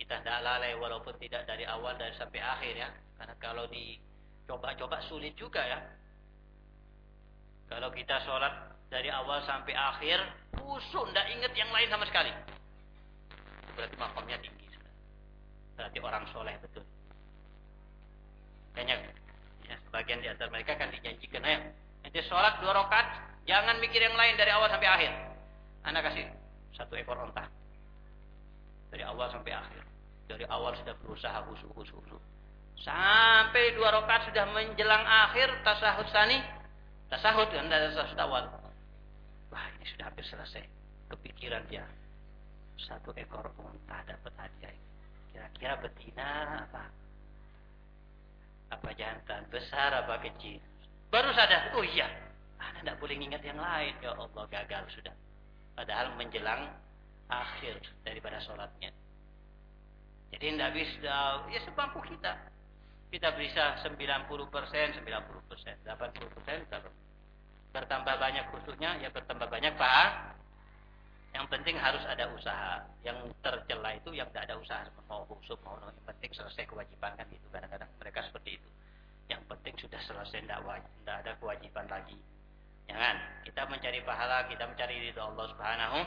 Kita tidak lalai walaupun tidak dari awal dari sampai akhir ya. Karena kalau dicoba-coba sulit juga ya. Kalau kita sholat dari awal sampai akhir, khusyuk, tidak ingat yang lain sama sekali. Berarti makamnya tinggi. Berarti orang soleh betul. Kayaknya ya, sebagian di antara mereka kan dijanjikan, ayo, nanti sholat dua rakaat, jangan mikir yang lain dari awal sampai akhir. Anak kasih satu ekor onta. Dari awal sampai akhir. Dari awal sudah berusaha khusyuk, khusyuk, khusyuk. Sampai dua rakaat sudah menjelang akhir tasahud sani, tasahud ada tasahud awal. Wah ini sudah hampir selesai. Kepikiran dia. Satu ekor unta dapat hadiah. Kira-kira betina apa? Apa jantan? Besar apa kecil? Baru sadar. Oh iya. Anda tidak boleh ingat yang lain. Ya Allah gagal sudah. Padahal menjelang akhir daripada sholatnya. Jadi tidak bisa. Ya sebangku kita. Kita bisa 90%, 90%, 80%, 80%, bertambah banyak khususnya ya bertambah banyak pak yang penting harus ada usaha. Yang tercela itu yang tidak ada usaha. Mau khusus mau yang penting selesai kewajiban kan itu kadang-kadang mereka seperti itu. Yang penting sudah selesai tidak tidak ada kewajiban lagi. Jangan kita mencari pahala kita mencari ridho Allah Subhanahu.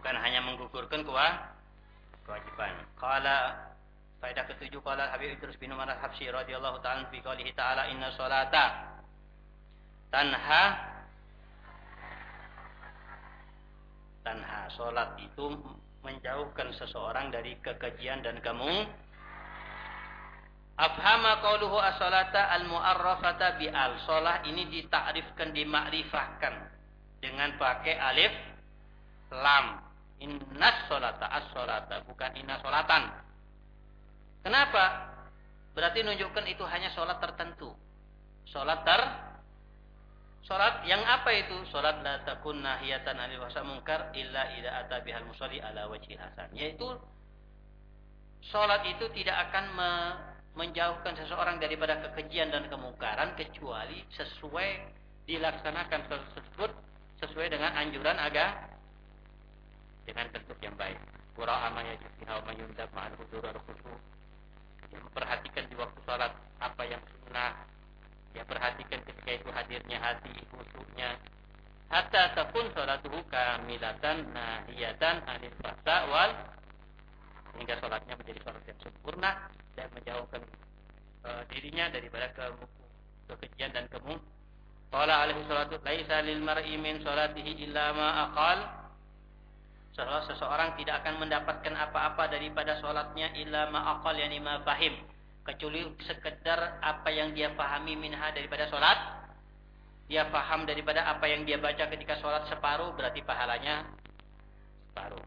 Bukan hanya menggugurkan kewajiban. Kala faedah ketujuh kala Habib Idrus bin Umar Al-Habsyi radhiyallahu taala fi qoulihi ta'ala inna salata tanha tanha. Solat itu menjauhkan seseorang dari kekejian dan kamu afhama qauluhu as-salata al-mu'arrafata bi al salah ini ditakrifkan dimakrifahkan dengan pakai alif lam. Innas salata as-salata bukan inna salatan kenapa? Berarti menunjukkan itu hanya salat tertentu. Salat ter Salat yang apa itu? Salat la takun nahiyatan 'anil fahsya munkar illa idza ata bihal musalli ala wajhi hasan. Yaitu salat itu tidak akan me menjauhkan seseorang daripada kekejian dan kemungkaran kecuali sesuai dilaksanakan tersebut sesuai dengan anjuran agama dengan bentuk yang baik. Qura'a ma yajibu wa yundab ma'al hudur al Memperhatikan di waktu salat apa yang sunnah Ya perhatikan ketika itu hadirnya hati, khusyuknya. Hatta takun salatuhu kamilatan nahiyatan anil fasa wal hingga salatnya menjadi salat yang sempurna dan menjauhkan uh, dirinya daripada ke kekejian dan kemu. Qala alaihi salatu laisa lil mar'i min salatihi illa ma aqal. Seseorang tidak akan mendapatkan apa-apa daripada salatnya illa ma aqal yani ma fahim kecuali sekedar apa yang dia pahami minha daripada sholat. Dia paham daripada apa yang dia baca ketika sholat separuh berarti pahalanya separuh.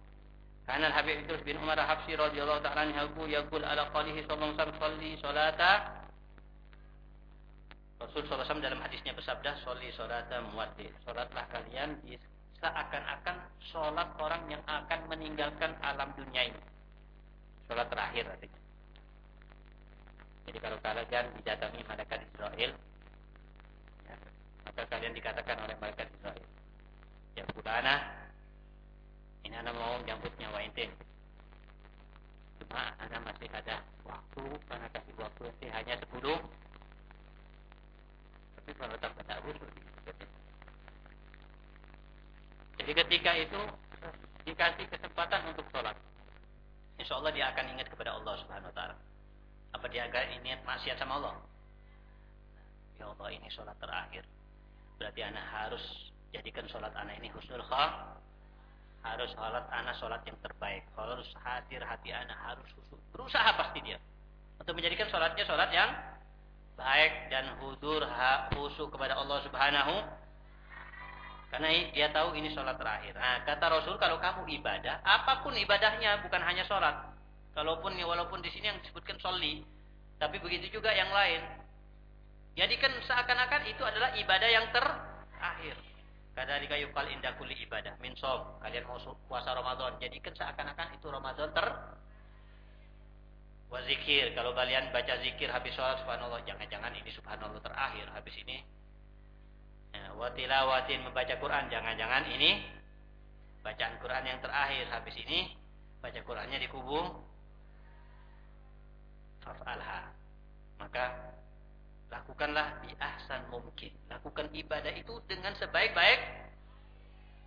Karena Habib Idrus bin Umar Habsi radhiyallahu ta'ala anhu yaqul ala qalihi sallallahu alaihi wasallam salata Rasul SAW dalam hadisnya bersabda Soli salata muwaddi Sholatlah kalian seakan-akan Sholat orang yang akan meninggalkan alam dunia ini. Sholat terakhir artinya jadi kalau kalian didatangi malaikat Israel, ya, maka kalian dikatakan oleh malaikat Israel, ya budana, ini anak mau jambut nyawa inti. Cuma anak masih ada waktu, karena kasih waktu nanti hanya sepuluh. Tapi kalau tak usul, jadi ketika itu dikasih kesempatan untuk sholat, insya Allah dia akan ingat kepada Allah Subhanahu Wa Taala. Apa dia agak ini maksiat sama Allah? Ya Allah ini sholat terakhir. Berarti anak harus jadikan sholat anak ini husnul khah. Harus sholat anak sholat yang terbaik. Harus hadir hati anak harus khusus. Berusaha pasti dia. Untuk menjadikan sholatnya sholat yang baik dan hudur khusyuk kepada Allah Subhanahu karena dia tahu ini sholat terakhir. Nah, kata Rasul kalau kamu ibadah, apa pun ibadahnya bukan hanya sholat. Kalaupun walaupun di sini yang disebutkan soli, tapi begitu juga yang lain. Jadikan seakan-akan itu adalah ibadah yang terakhir. Kadzalika yuqal inda kulli ibadah min som. Kalian mau puasa Ramadan, jadikan seakan-akan itu Ramadan ter Wa zikir. Kalau kalian baca zikir habis sholat subhanallah. Jangan-jangan ini subhanallah terakhir. Habis ini. Ya, wa membaca Quran. Jangan-jangan ini bacaan Quran yang terakhir. Habis ini baca Qurannya di kubung. Faf'alha. Maka lakukanlah di ahsan mungkin. Lakukan ibadah itu dengan sebaik-baik.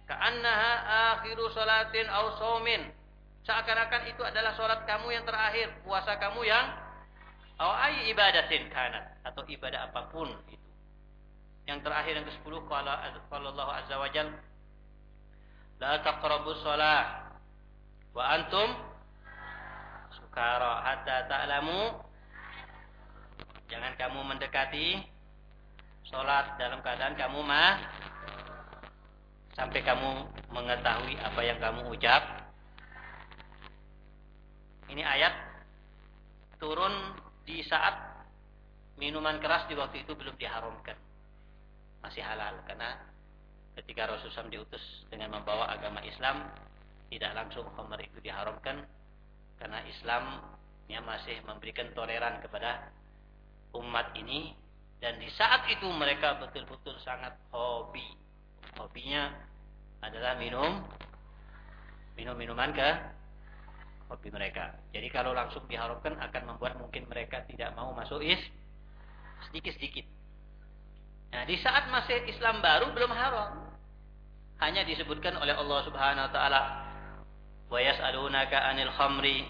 Ka'annaha akhiru salatin au saumin Seakan-akan itu adalah sholat kamu yang terakhir, puasa kamu yang awai ibadatin kanat atau ibadah apa pun itu. Yang terakhir yang ke-10 qala Allah azza wa jalla la taqrabus shalah wa antum sukara hatta ta'lamu. Jangan kamu mendekati sholat dalam keadaan kamu mah sampai kamu mengetahui apa yang kamu ucap. Ini ayat turun di saat minuman keras di waktu itu belum diharamkan. Masih halal karena ketika Rasulullah diutus dengan membawa agama Islam tidak langsung khamr itu diharamkan karena Islam yang masih memberikan toleran kepada umat ini dan di saat itu mereka betul-betul sangat hobi hobinya adalah minum minum minuman ke hobi mereka. Jadi kalau langsung diharamkan akan membuat mungkin mereka tidak mau masuk is sedikit-sedikit. Nah, di saat masih Islam baru belum haram. Hanya disebutkan oleh Allah Subhanahu wa taala wa yas'alunaka 'anil khamri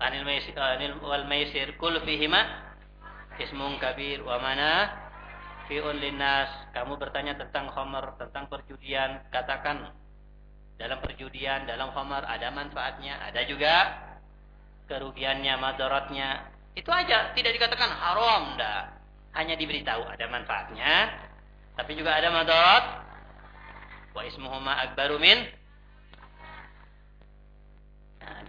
anil maisir anil wal maisir kul fihima ismun kabir wa mana fi'un linnas kamu bertanya tentang khamr tentang perjudian katakan dalam perjudian, dalam khamar ada manfaatnya, ada juga kerugiannya, madaratnya. Itu aja, tidak dikatakan haram dah. Hanya diberitahu ada manfaatnya, tapi juga ada madarat. Wa ismuhuma akbaru min Nah,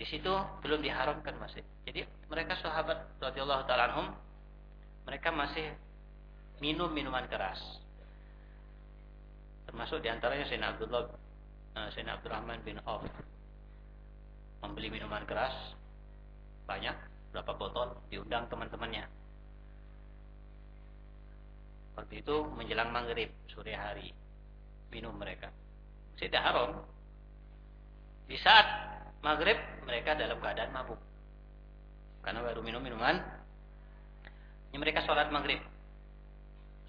di situ belum diharamkan masih. Jadi mereka sahabat radhiyallahu taala anhum mereka masih minum minuman keras. Termasuk di antaranya Sayyidina Abdullah Sayyidina Abdurrahman bin Auf membeli minuman keras banyak berapa botol diundang teman-temannya waktu itu menjelang maghrib sore hari minum mereka tidak haram di saat maghrib mereka dalam keadaan mabuk. Karena baru minum minuman ini mereka sholat maghrib.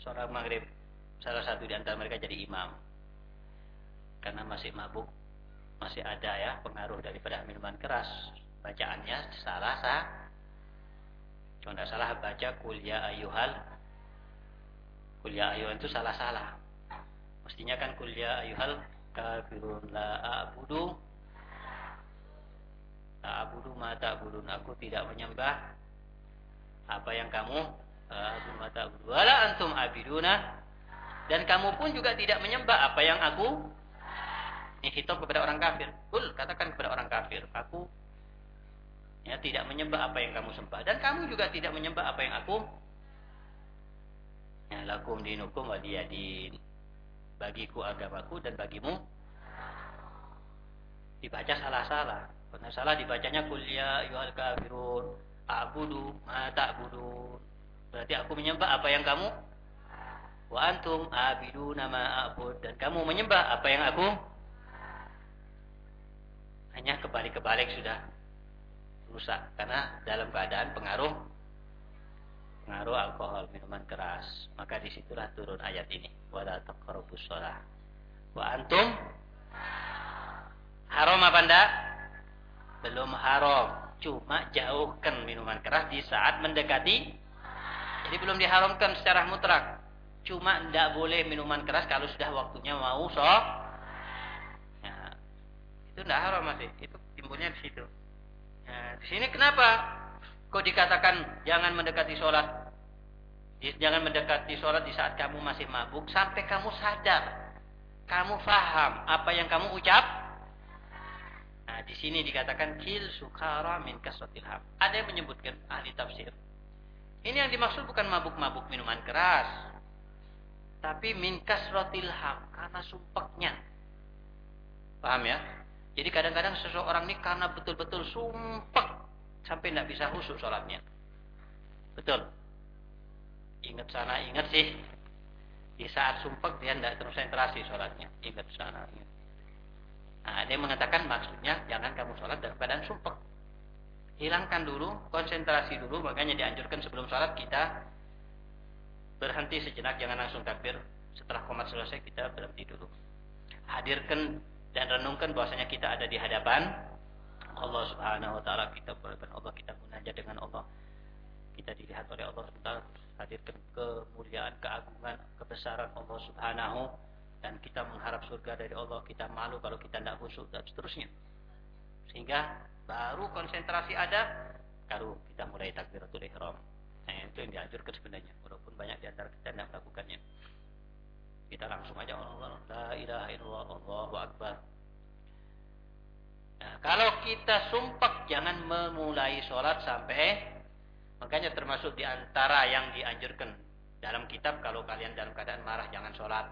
Sholat maghrib salah satu di antara mereka jadi imam. Karena masih mabuk masih ada ya pengaruh daripada minuman keras. Bacaannya salah sah kalau tidak salah baca kuliah ayuhal kuliah ayuhal itu salah salah mestinya kan kuliah ayuhal kafirun la a'budu la a'budu ma ta'budun aku tidak menyembah apa yang kamu a'budu ma ta'budu wala antum abiduna dan kamu pun juga tidak menyembah apa yang aku ini hitam kepada orang kafir. Kul katakan kepada orang kafir, aku ya tidak menyembah apa yang kamu sembah dan kamu juga tidak menyembah apa yang aku ya lakum dinukum waliyadin. Bagiku agamaku dan bagimu dibaca salah-salah. Karena salah dibacanya kuliah ya yuhal kafirun a'budu ma ta'budun. Berarti aku menyembah apa yang kamu? Wa antum abidu nama a'bud. Dan kamu menyembah apa yang aku? Hanya kebalik-kebalik sudah rusak karena dalam keadaan pengaruh pengaruh alkohol minuman keras. Maka di situlah turun ayat ini. Wala taqrabus shalah wa antum? Haram apa ndak belum haram. Cuma jauhkan minuman keras di saat mendekati. Jadi belum diharamkan secara mutlak. Cuma ndak boleh minuman keras kalau sudah waktunya mau sok itu tidak haram masih itu timbulnya di situ. Nah, di sini kenapa kok dikatakan jangan mendekati sholat? Jangan mendekati sholat di saat kamu masih mabuk sampai kamu sadar kamu faham apa yang kamu ucap nah di sini dikatakan kil sukara min kasratil ham ada yang menyebutkan ahli tafsir ini yang dimaksud bukan mabuk-mabuk minuman keras tapi min kasratil ham karena sumpeknya paham ya jadi kadang-kadang seseorang ini karena betul-betul sumpah Sampai tidak bisa khusyuk sholatnya. Betul. Ingat sana, ingat sih. Di saat sumpek dia tidak konsentrasi sholatnya. Ingat sana, ingat. Nah, dia mengatakan maksudnya jangan kamu sholat dalam keadaan sumpek. Hilangkan dulu, konsentrasi dulu. Makanya dianjurkan sebelum sholat kita berhenti sejenak, jangan langsung takbir. Setelah komat selesai kita berhenti dulu. Hadirkan dan renungkan bahwasanya kita ada di hadapan Allah Subhanahu wa taala kita berhadapan Allah kita munajat dengan Allah kita dilihat oleh Allah Subhanahu hadirkan kemuliaan keagungan kebesaran Allah Subhanahu dan kita mengharap surga dari Allah kita malu kalau kita tidak khusyuk dan seterusnya. Sehingga baru konsentrasi ada baru kita mulai takbiratul ihram. Nah, itu yang dianjurkan sebenarnya. Walaupun banyak di antara kita tidak melakukannya. Kita langsung aja Allah la ilaha illallah Allahu akbar. Nah, kalau kita sumpah jangan memulai sholat sampai makanya termasuk di antara yang dianjurkan dalam kitab kalau kalian dalam keadaan marah jangan sholat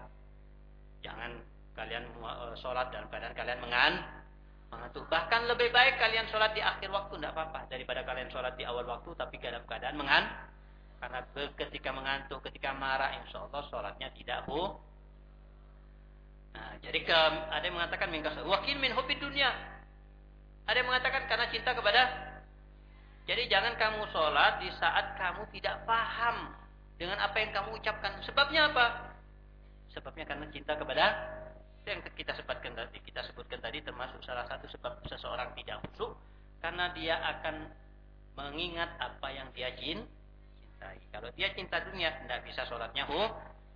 jangan kalian eh, sholat dalam keadaan kalian mengan mengantuk bahkan lebih baik kalian sholat di akhir waktu tidak apa-apa daripada kalian sholat di awal waktu tapi dalam keadaan mengan karena ketika mengantuk, ketika marah, insya Allah sholatnya tidak hu, Nah, jadi ke, ada yang mengatakan mingkas wakil min hobi dunia. Ada yang mengatakan karena cinta kepada. Jadi jangan kamu sholat di saat kamu tidak paham dengan apa yang kamu ucapkan. Sebabnya apa? Sebabnya karena cinta kepada yang kita sebutkan tadi. Kita sebutkan tadi termasuk salah satu sebab seseorang tidak khusyuk karena dia akan mengingat apa yang dia cintai. Kalau dia cinta dunia, tidak bisa sholatnya hu,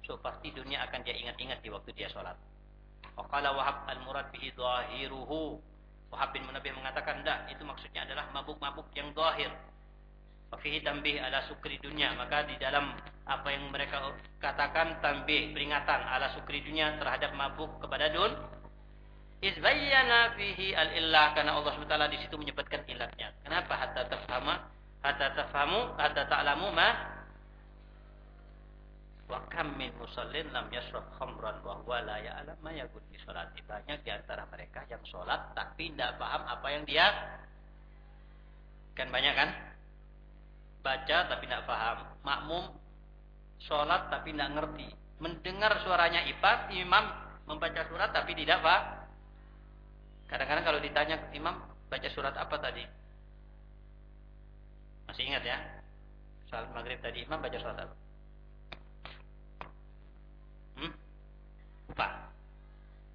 so pasti dunia akan dia ingat-ingat di waktu dia sholat. Waqala Wahab al-murad bihi dhahiruhu. Wahab bin Munabih mengatakan tidak, itu maksudnya adalah mabuk-mabuk yang zahir. Wafihi tambih ala sukri dunia. Maka di dalam apa yang mereka katakan tambih, peringatan ala sukri dunia terhadap mabuk kepada dun. Izbayyana fihi al-illah. Karena Allah SWT di situ menyebutkan ilatnya. Kenapa? Hatta tafhama, hatta tafhamu, hatta ta'lamu ma Wa kam min musallin lam yashrab khamran wa huwa la ya'lam ma yakun fi salati. Banyak di antara mereka yang sholat tapi tidak paham apa yang dia kan banyak kan? Baca tapi tidak paham. Makmum sholat tapi tidak ngerti. Mendengar suaranya imam, imam membaca surat tapi tidak paham. Kadang-kadang kalau ditanya imam baca surat apa tadi? Masih ingat ya? Salat maghrib tadi imam baca surat apa? Lupa.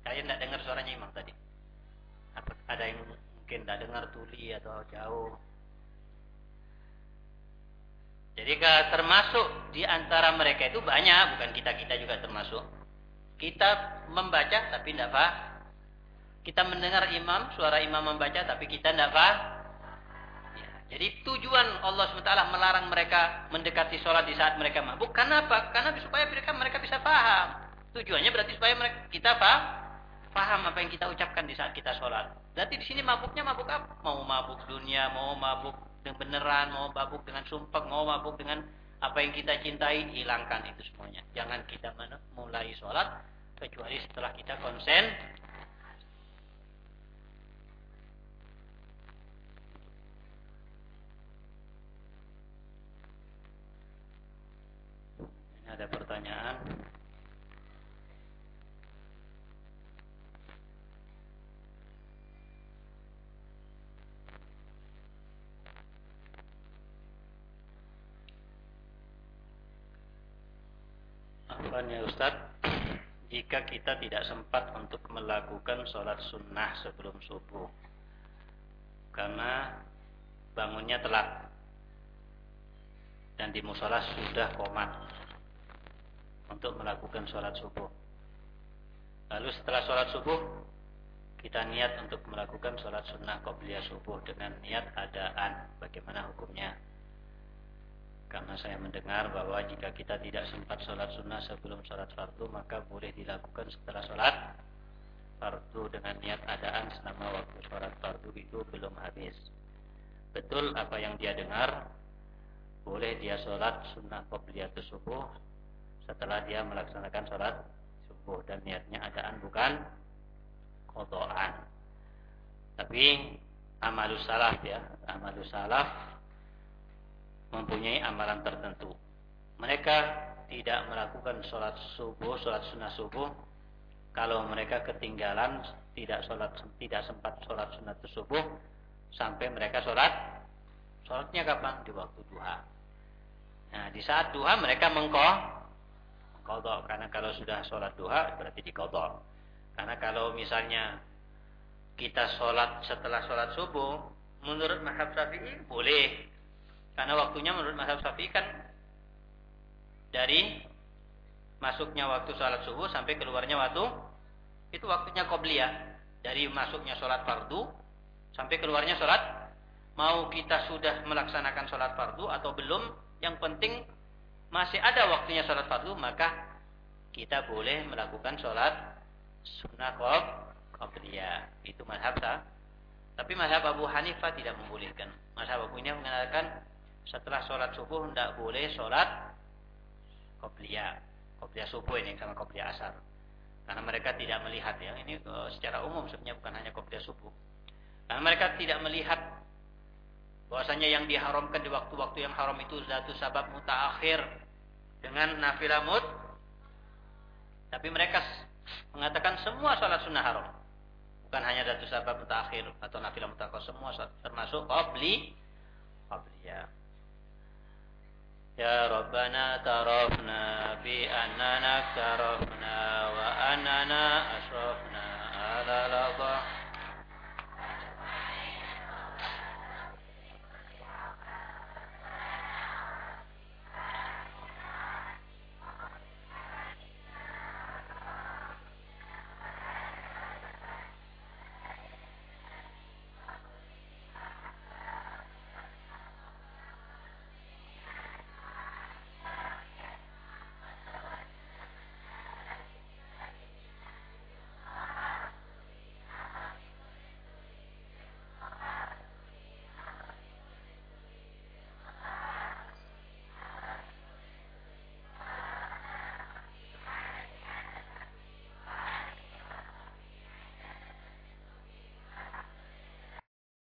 Kalian tidak dengar suaranya imam tadi. Ada yang mungkin tidak dengar tuli atau jauh. Jadi termasuk di antara mereka itu banyak, bukan kita-kita juga termasuk. Kita membaca tapi tidak paham. Kita mendengar imam, suara imam membaca tapi kita tidak paham. Ya, jadi tujuan Allah SWT melarang mereka mendekati sholat di saat mereka mabuk. Kenapa? Karena supaya mereka mereka bisa paham. Tujuannya berarti supaya mereka, kita paham, paham apa yang kita ucapkan di saat kita sholat. Berarti di sini mabuknya mabuk apa? Mau mabuk dunia, mau mabuk dengan beneran, mau mabuk dengan sumpah, mau mabuk dengan apa yang kita cintai, hilangkan itu semuanya. Jangan kita mulai sholat kecuali setelah kita konsen ada pertanyaan. Afwan ya Ustaz, jika kita tidak sempat untuk melakukan sholat sunnah sebelum subuh, karena bangunnya telat dan di musola sudah komat untuk melakukan sholat subuh. Lalu setelah sholat subuh, kita niat untuk melakukan sholat sunnah qobliyah subuh dengan niat adaan. Bagaimana hukumnya? Karena saya mendengar bahwa jika kita tidak sempat sholat sunnah sebelum sholat fardu, maka boleh dilakukan setelah sholat fardu dengan niat adaan selama waktu sholat fardu itu belum habis. Betul apa yang dia dengar, boleh dia sholat sunnah qobliyatus subuh setelah dia melaksanakan sholat subuh dan niatnya adaan bukan kodoan. Tapi amalus salaf ya, amalus salaf mempunyai amalan tertentu. Mereka tidak melakukan sholat subuh, sholat sunnah subuh kalau mereka ketinggalan tidak sholat tidak sempat sholat sunnah subuh sampai mereka sholat sholatnya kapan di waktu duha. Nah di saat duha mereka mengkoh kodok karena kalau sudah sholat duha berarti dikodok. Karena kalau misalnya kita sholat setelah sholat subuh, menurut Mahab Syafi'i boleh. Karena waktunya menurut Mahab Syafi'i kan dari masuknya waktu sholat subuh sampai keluarnya waktu itu waktunya qobliyah. Dari masuknya sholat fardu sampai keluarnya sholat mau kita sudah melaksanakan sholat fardu atau belum, yang penting masih ada waktunya sholat fardu, maka kita boleh melakukan sholat sunnah qabliyah. Itu madhab sah. Tapi madhab Abu Hanifah tidak membolehkan. Madhab Abu Hanifah mengatakan setelah sholat subuh tidak boleh sholat qabliyah. Qabliyah subuh ini sama qabliyah asar. Karena mereka tidak melihat ya. Ini uh, secara umum sebenarnya bukan hanya qabliyah subuh. Karena mereka tidak melihat bahwasanya yang diharamkan di waktu-waktu yang haram itu satu sabab mutaakhir dengan nafilah mut. Tapi mereka mengatakan semua sholat sunnah haram. Bukan hanya datu sabab mutakhir atau nafilah mutakhir semua termasuk qabli qabliya. يا ربنا في بأننا اكترفنا وأننا أشرفنا على الأضحى